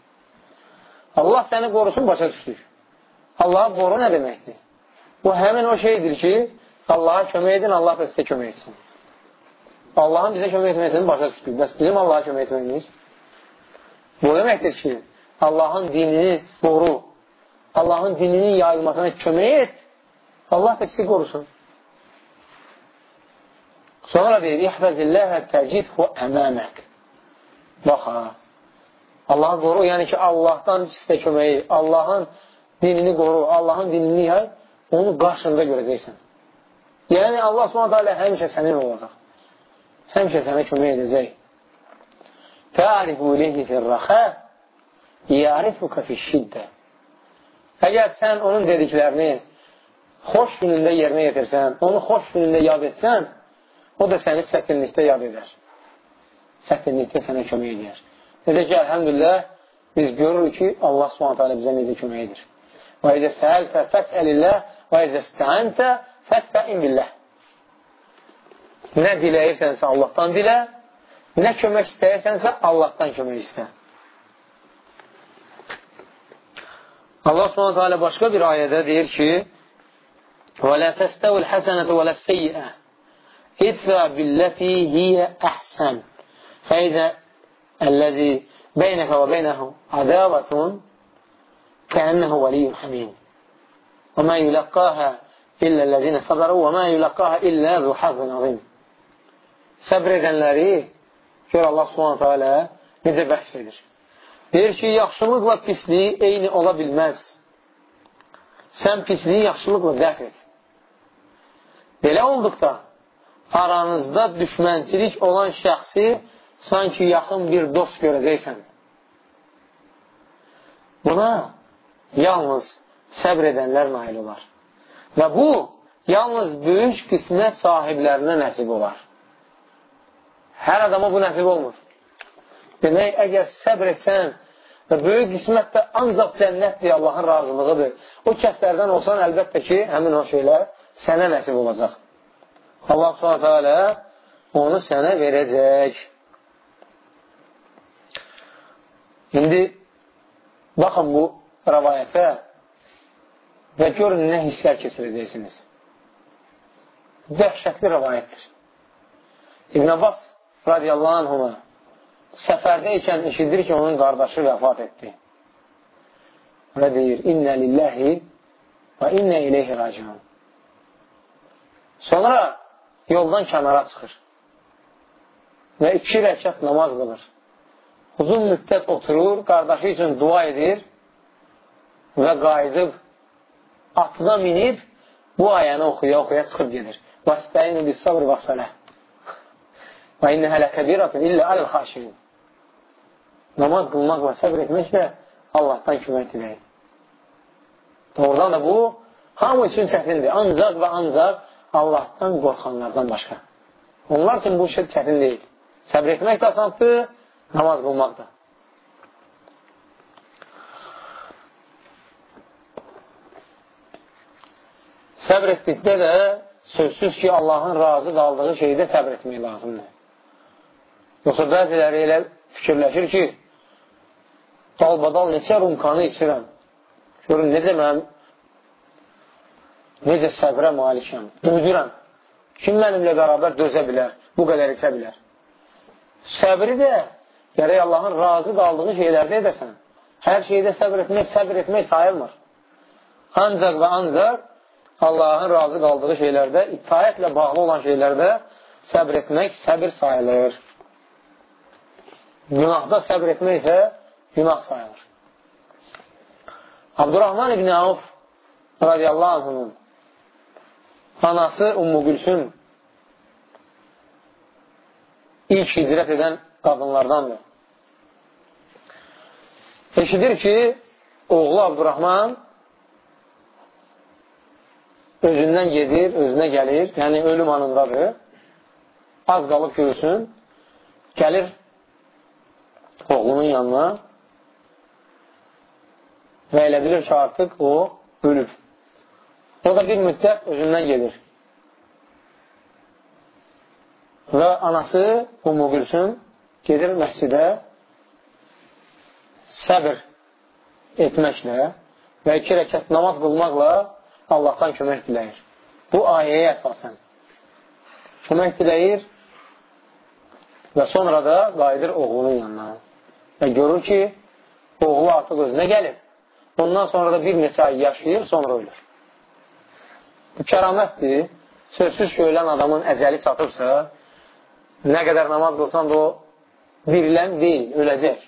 Allah səni qorusun, başa düşdük. Allaha qoru nə deməkdir? Bu həmin o şeydir ki, Allaha kömək edin, Allah da sizə kömək etsin. Allahın bizə kömək etməsini başa düşdük. Bəs bizim Allaha kömək etməyimiz bu deməkdir ki, Allahın dinini qoru, Allahın dininin yayılmasına kömək et, Allah da sizi qorusun. Sonra deyir, İhfəzilləhə təcidhu əməmək. Bax, ha. Allahı qoru, yəni ki, Allahdan sizə köməyi, Allahın dinini qoru, Allahın dinini yay, onu qarşında görəcəksən. Yəni, Allah s.ə.v. həmişə sənin olacaq həmişə sənə kömək edəcək. Tərifu ileyhi firraxə yarifuka fişşiddə. Əgər sən onun dediklərini xoş günündə yerinə yetirsən, onu xoş günündə yad etsən, o da səni çətinlikdə yad edər. Çətinlikdə sənə kömək edər. Necə ki, əlhəmdülillah, biz görürük ki, Allah hələ bizə necə kömək edir. Və edə səhəlfə fəsəlillah və edə stəəntə fəstəin billah. Nə diləyirsənsə Allahdan dilə, nə kömək istəyirsənsə Allahdan kömək istə. Allah subhanətə alə başqa bir ayədə deyir ki, وَلَا تَسْتَوِ الْحَسَنَةُ وَلَا السَّيِّئَةِ اِدْفَى بِالَّتِي هِيَ أَحْسَنُ فَإِذَا الَّذِي بَيْنَكَ وَبَيْنَهُ عَدَاوَةٌ كَأَنَّهُ وَلِيٌّ حَمِيمٌ وَمَا يُلَقَّاهَا illellezine sabaru və mə yulaqaha illə zu hazın azim. Səbr edənləri gör Allah subhanətə alə necə vəsf edir. Deyir ki, yaxşılıqla pisliyi eyni ola bilməz. Sən pisliyi yaxşılıqla dəf et. Belə olduqda aranızda düşmənçilik olan şəxsi sanki yaxın bir dost görəcəksən. Buna yalnız səbr edənlər nail olar. Və bu, yalnız böyük qismət sahiblərinə nəsib olar. Hər adama bu nəsib olmur. Demək, əgər səbr etsən və böyük qismət də ancaq cənnətdir, Allahın razılığıdır. O kəslərdən olsan, əlbəttə ki, həmin o şeylər sənə nəsib olacaq. Allah s.ə.v onu sənə verəcək. İndi baxın bu rəvayətə və görün nə hisslər keçirəcəksiniz. Dəhşətli rəvayətdir. İbn Abbas radiyallahu anhuma səfərdə ikən eşidir ki, onun qardaşı vəfat etdi. Və deyir, İnnə lilləhi və innə ileyhi raciun. Sonra yoldan kənara çıxır və iki rəkat namaz qılır. Uzun müddət oturur, qardaşı üçün dua edir və qayıdıb atına minib bu ayəni oxuya-oxuya çıxıb gedir. Vəstəyini bis sabr və sələ. Və innə hələ kəbiratın illə aləl xaşirin. Namaz qılmaqla, səbr etməklə Allahdan kömək diləyir. Doğrudan da bu, hamı üçün çətindir. Ancaq və ancaq Allahdan qorxanlardan başqa. Onlar üçün bu şey çətin deyil. Səbr etmək də asandır, namaz qılmaq da. Səbr etdikdə də sözsüz ki, Allahın razı qaldığı şeydə səbr etmək lazımdır. Yoxsa bəziləri elə fikirləşir ki, dalbadal neçə rumkanı içirəm. Görün, necə mənim necə səbrə malikəm, döydürəm. Kim mənimlə bərabər dözə bilər, bu qədər içə bilər. Səbri də gərək Allahın razı qaldığı şeylərdə edəsən. Hər şeydə səbr etmək, səbr etmək sayılmır. Ancaq və ancaq Allahın razı qaldığı şeylərdə, itaətlə bağlı olan şeylərdə səbr etmək səbir sayılır. Günahda səbr etmək isə günah sayılır. Abdurrahman ibn Avf radiyallahu anhunun anası Ummu Gülsüm ilk hicrət edən qadınlardandır. Eşidir ki, oğlu Abdurrahman özündən gedir, özünə gəlir, yəni ölüm anındadır, az qalıb görsün, gəlir oğlunun yanına və elə bilir ki, artıq o ölüb. O da bir müddət özündən gedir. Və anası Ummu Gülsün gedir məscidə səbir etməklə və iki rəkat namaz qılmaqla Allahdan kömək diləyir. Bu ayəyə əsasən. Kömək diləyir və sonra da qayıdır oğlunun yanına. Və görür ki, oğlu artıq özünə gəlib. Ondan sonra da bir neçə ay yaşayır, sonra ölür. Bu kəramətdir. Sözsüz ki, ölən adamın əcəli çatıbsa, nə qədər namaz qılsan da o dirilən deyil, öləcək.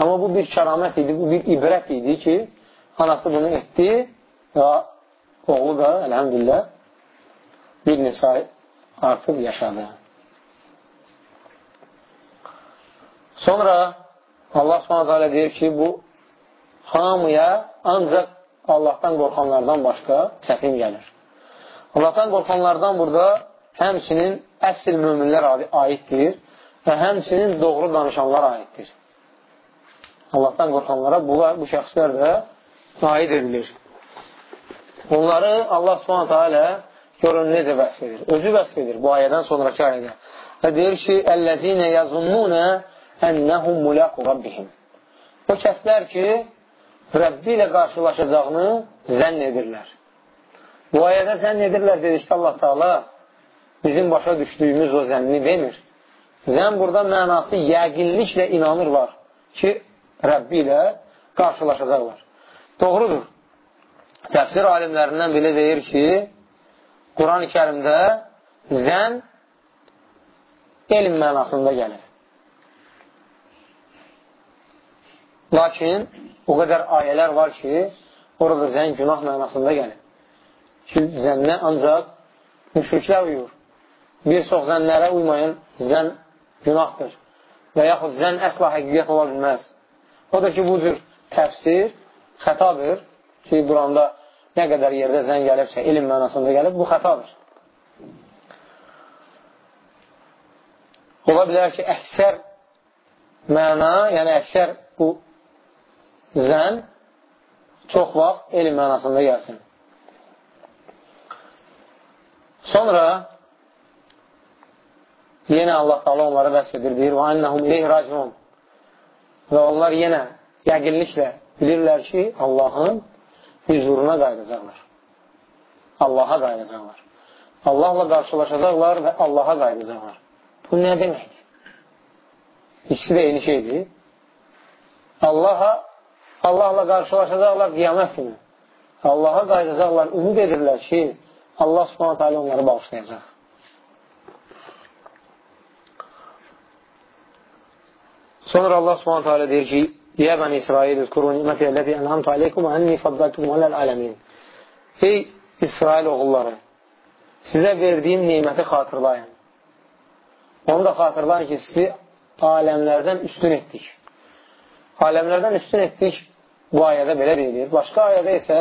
Amma bu bir kəramət idi, bu bir ibrət idi ki, anası bunu etdi və Oğlu da, əlhəmdülillah, bir neçə ay artıq yaşadı. Sonra Allah s.ə.v deyir ki, bu hamıya ancaq Allahdan qorxanlardan başqa çətin gəlir. Allahdan qorxanlardan burada həmçinin əsl müminlər aiddir və həmçinin doğru danışanlar aiddir. Allahdan qorxanlara bu, bu şəxslər də aid edilir. Bunları Allah subhanətə alə görün necə vəsf edir. Özü vəsf edir bu ayədən sonraki ayədə. Və deyir ki, Əlləzinə yazunnunə ennəhum mulaqu rabbihim. O kəslər ki, Rəbbi ilə qarşılaşacağını zənn edirlər. Bu ayədə zənn edirlər dedikdə Allah Taala bizim başa düşdüyümüz o zənni demir. Zən burada mənası yəqinliklə inanır var ki, Rəbbi ilə qarşılaşacaqlar. Doğrudur. Təfsir alimlərindən belə deyir ki, Quran-ı kərimdə zən elm mənasında gəlir. Lakin o qədər ayələr var ki, orada zən günah mənasında gəlir. Ki, zənnə ancaq müşriklər uyur. Bir çox zənlərə uymayın, zən günahdır. Və yaxud zən əsla həqiqət ola bilməz. O da ki, bu cür təfsir xətadır ki, Quranda nə qədər yerdə zən gəlibsə, elm mənasında gəlib, bu xətadır. Ola bilər ki, əksər məna, yəni əksər bu zən çox vaxt elm mənasında gəlsin. Sonra yenə Allah Taala onlara vəsf edir, deyir: "Və annahum ileyhi raciun." Və onlar yenə yəqinliklə bilirlər ki, Allahın hüzuruna qayıdacaqlar. Allaha qayıdacaqlar. Allahla qarşılaşacaqlar və Allaha qayıdacaqlar. Bu nə deməkdir? İkisi də eyni şeydir. Allaha, Allahla qarşılaşacaqlar qiyamət günü. Allaha qayıdacaqlar, ümid edirlər ki, Allah subhanət hələ onları bağışlayacaq. Sonra Allah subhanət hələ deyir ki, Yə bəni İsrail, üzkuru niməti əlləti ənhamtu aleykum və ənni faddaltum aləl aləmin. Ey İsrail oğulları, sizə verdiyim niməti xatırlayın. Onu da xatırlayın ki, sizi aləmlərdən üstün etdik. Aləmlərdən üstün etdik bu ayədə belə deyilir. Başqa ayədə isə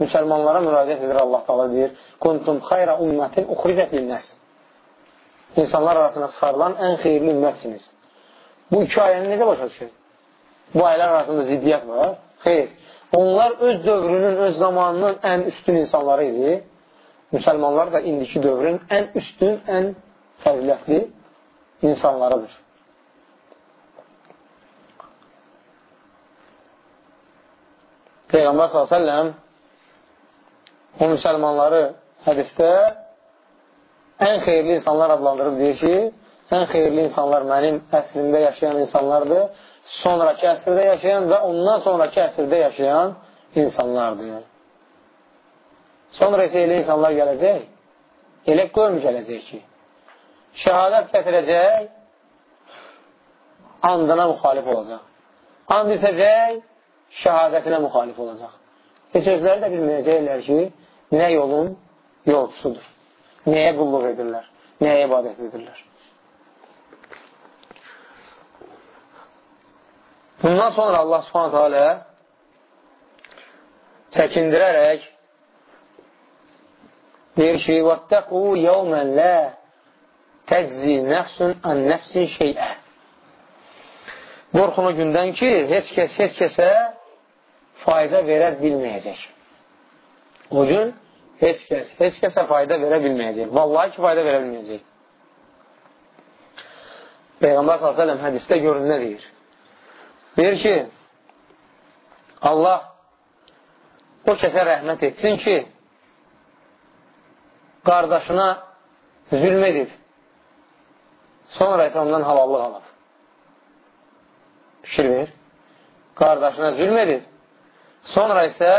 müsəlmanlara müraciət edir Allah Taala deyir: "Kuntum xayra ummatin uxrijat lin-nas." İnsanlar arasında çıxarılan ən xeyirli ümmətsiniz. Bu iki ayəni necə başa düşür? bu ayələr arasında ziddiyyət var. Xeyr. Onlar öz dövrünün, öz zamanının ən üstün insanları idi. Müsəlmanlar da indiki dövrün ən üstün, ən fəzilətli insanlarıdır. Peyğəmbər s.ə.v o müsəlmanları hədistə ən xeyirli insanlar adlandırıb deyir ki, ən xeyirli insanlar mənim əslimdə yaşayan insanlardır sonraki əsrdə yaşayan və ondan sonraki əsrdə yaşayan insanlardır. Sonra isə elə insanlar gələcək, elə qövm gələcək ki, şəhadət gətirəcək, andına müxalif olacaq. And içəcək, şəhadətinə müxalif olacaq. Heç özləri də bilməyəcəklər ki, nə yolun yolcusudur, nəyə qulluq edirlər, nəyə ibadət edirlər. Bundan sonra Allah subhanətə alə çəkindirərək deyir ki, وَاتَّقُوا يَوْمًا لَا تَجْزِي نَفْسٌ عَنْ نَفْسٍ شَيْئًا Qorxun o gündən ki, heç kəs heç kəsə fayda verə bilməyəcək. O gün heç kəs heç kəsə fayda verə bilməyəcək. Vallahi ki, fayda verə bilməyəcək. Peyğəmbər s.ə.v hədistə görün nə deyir? Deyir ki, Allah o kəsə rəhmət etsin ki, qardaşına zülm edib, sonra isə ondan halallıq alıb. Fikir ver. Qardaşına zülm edib, sonra isə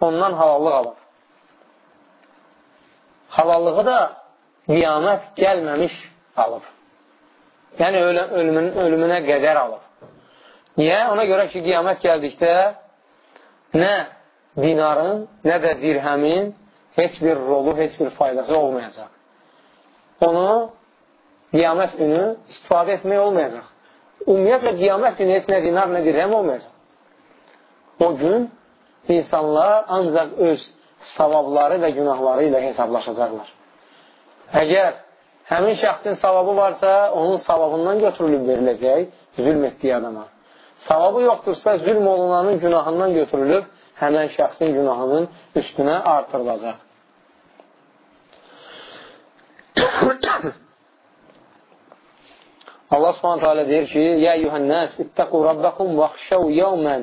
ondan halallıq alıb. Halallığı da qiyamət gəlməmiş alıb. Yəni ölümün, ölümünə qədər alıb. Niyə? Ona görə ki, qiyamət gəldikdə nə dinarın, nə də dirhəmin heç bir rolu, heç bir faydası olmayacaq. Onu qiyamət günü istifadə etmək olmayacaq. Ümumiyyətlə, qiyamət günü heç nə dinar, nə dirhəm olmayacaq. O gün insanlar ancaq öz savabları və günahları ilə hesablaşacaqlar. Əgər həmin şəxsin savabı varsa, onun savabından götürülüb veriləcək zülm etdiyi adama. Savabı yoxdursa, zülm olunanın günahından götürülüb, həmən şəxsin günahının üstünə artırılacaq. Allah subhanətə alə deyir ki, Yə yuhənnəs, ittəqu rabbəkum vəxşəv yəvmən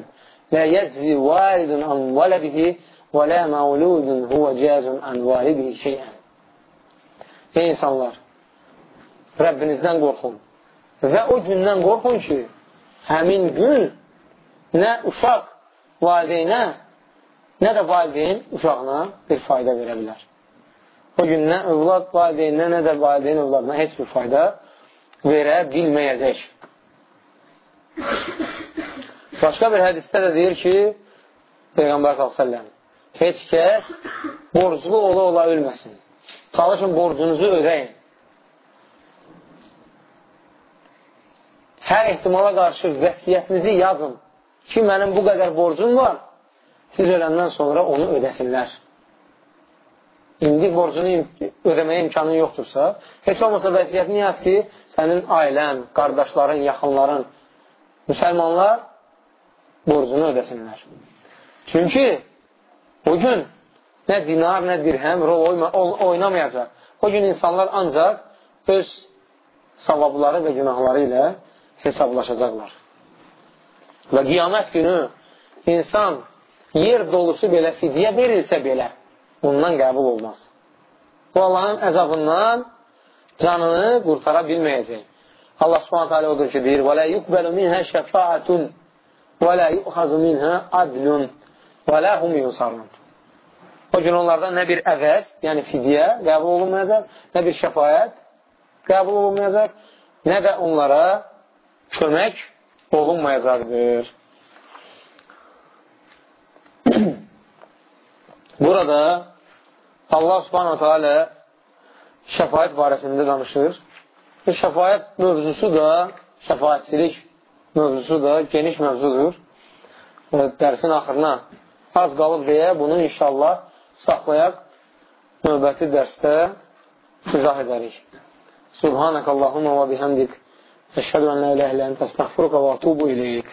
yəczi validun an vələdihi və lə məuludun huvə cəzun an validihi şeyən. Ey insanlar, Rəbbinizdən qorxun və o gündən qorxun ki, həmin gün nə uşaq valideynə, nə də valideyn uşağına bir fayda verə bilər. o gün nə övlad valideyninə, nə də valideyn övladına heç bir fayda verə bilməyəcək. Başqa bir hədisdə də deyir ki, Peyğəmbər s.ə.v heç kəs borclu ola-ola ölməsin. Çalışın borcunuzu ödəyin. Hər ehtimala qarşı vəsiyyətinizi yazın ki, mənim bu qədər borcum var, siz öləndən sonra onu ödəsinlər. İndi borcunu ödəməyə imkanın yoxdursa, heç olmasa vəsiyyətini yaz ki, sənin ailən, qardaşların, yaxınların, müsəlmanlar borcunu ödəsinlər. Çünki o gün nə dinar, nə dirhəm rol oynamayacaq. O gün insanlar ancaq öz savabları və günahları ilə hesablaşacaqlar. Və qiyamət günü insan yer dolusu belə fidyə verilsə belə bundan qəbul olmaz. Bu Allahın əzabından canını qurtara bilməyəcək. Allah Subhanahu taala odur ki, deyir: "Və la yuqbalu minha şefaatun" və lə yuxazı minhə adlun və lə hum yusarun. O gün onlardan nə bir əvəz, yəni fidyə qəbul olunmayacaq, nə bir şəfayət qəbul olunmayacaq, nə də onlara kömək olunmayacaqdır. Burada Allah subhanahu teala şəfayət barəsində danışır. Bu şəfayət mövzusu da şəfayətçilik mövzusu da geniş mövzudur. Dərsin axırına az qalıb deyə bunu inşallah saxlayaq növbəti dərsdə izah edərik. Subhanək Allahumma və bihamdik. Əşhədu ən la ilə ilə əntə əstəxfuruqa və atubu iləyik.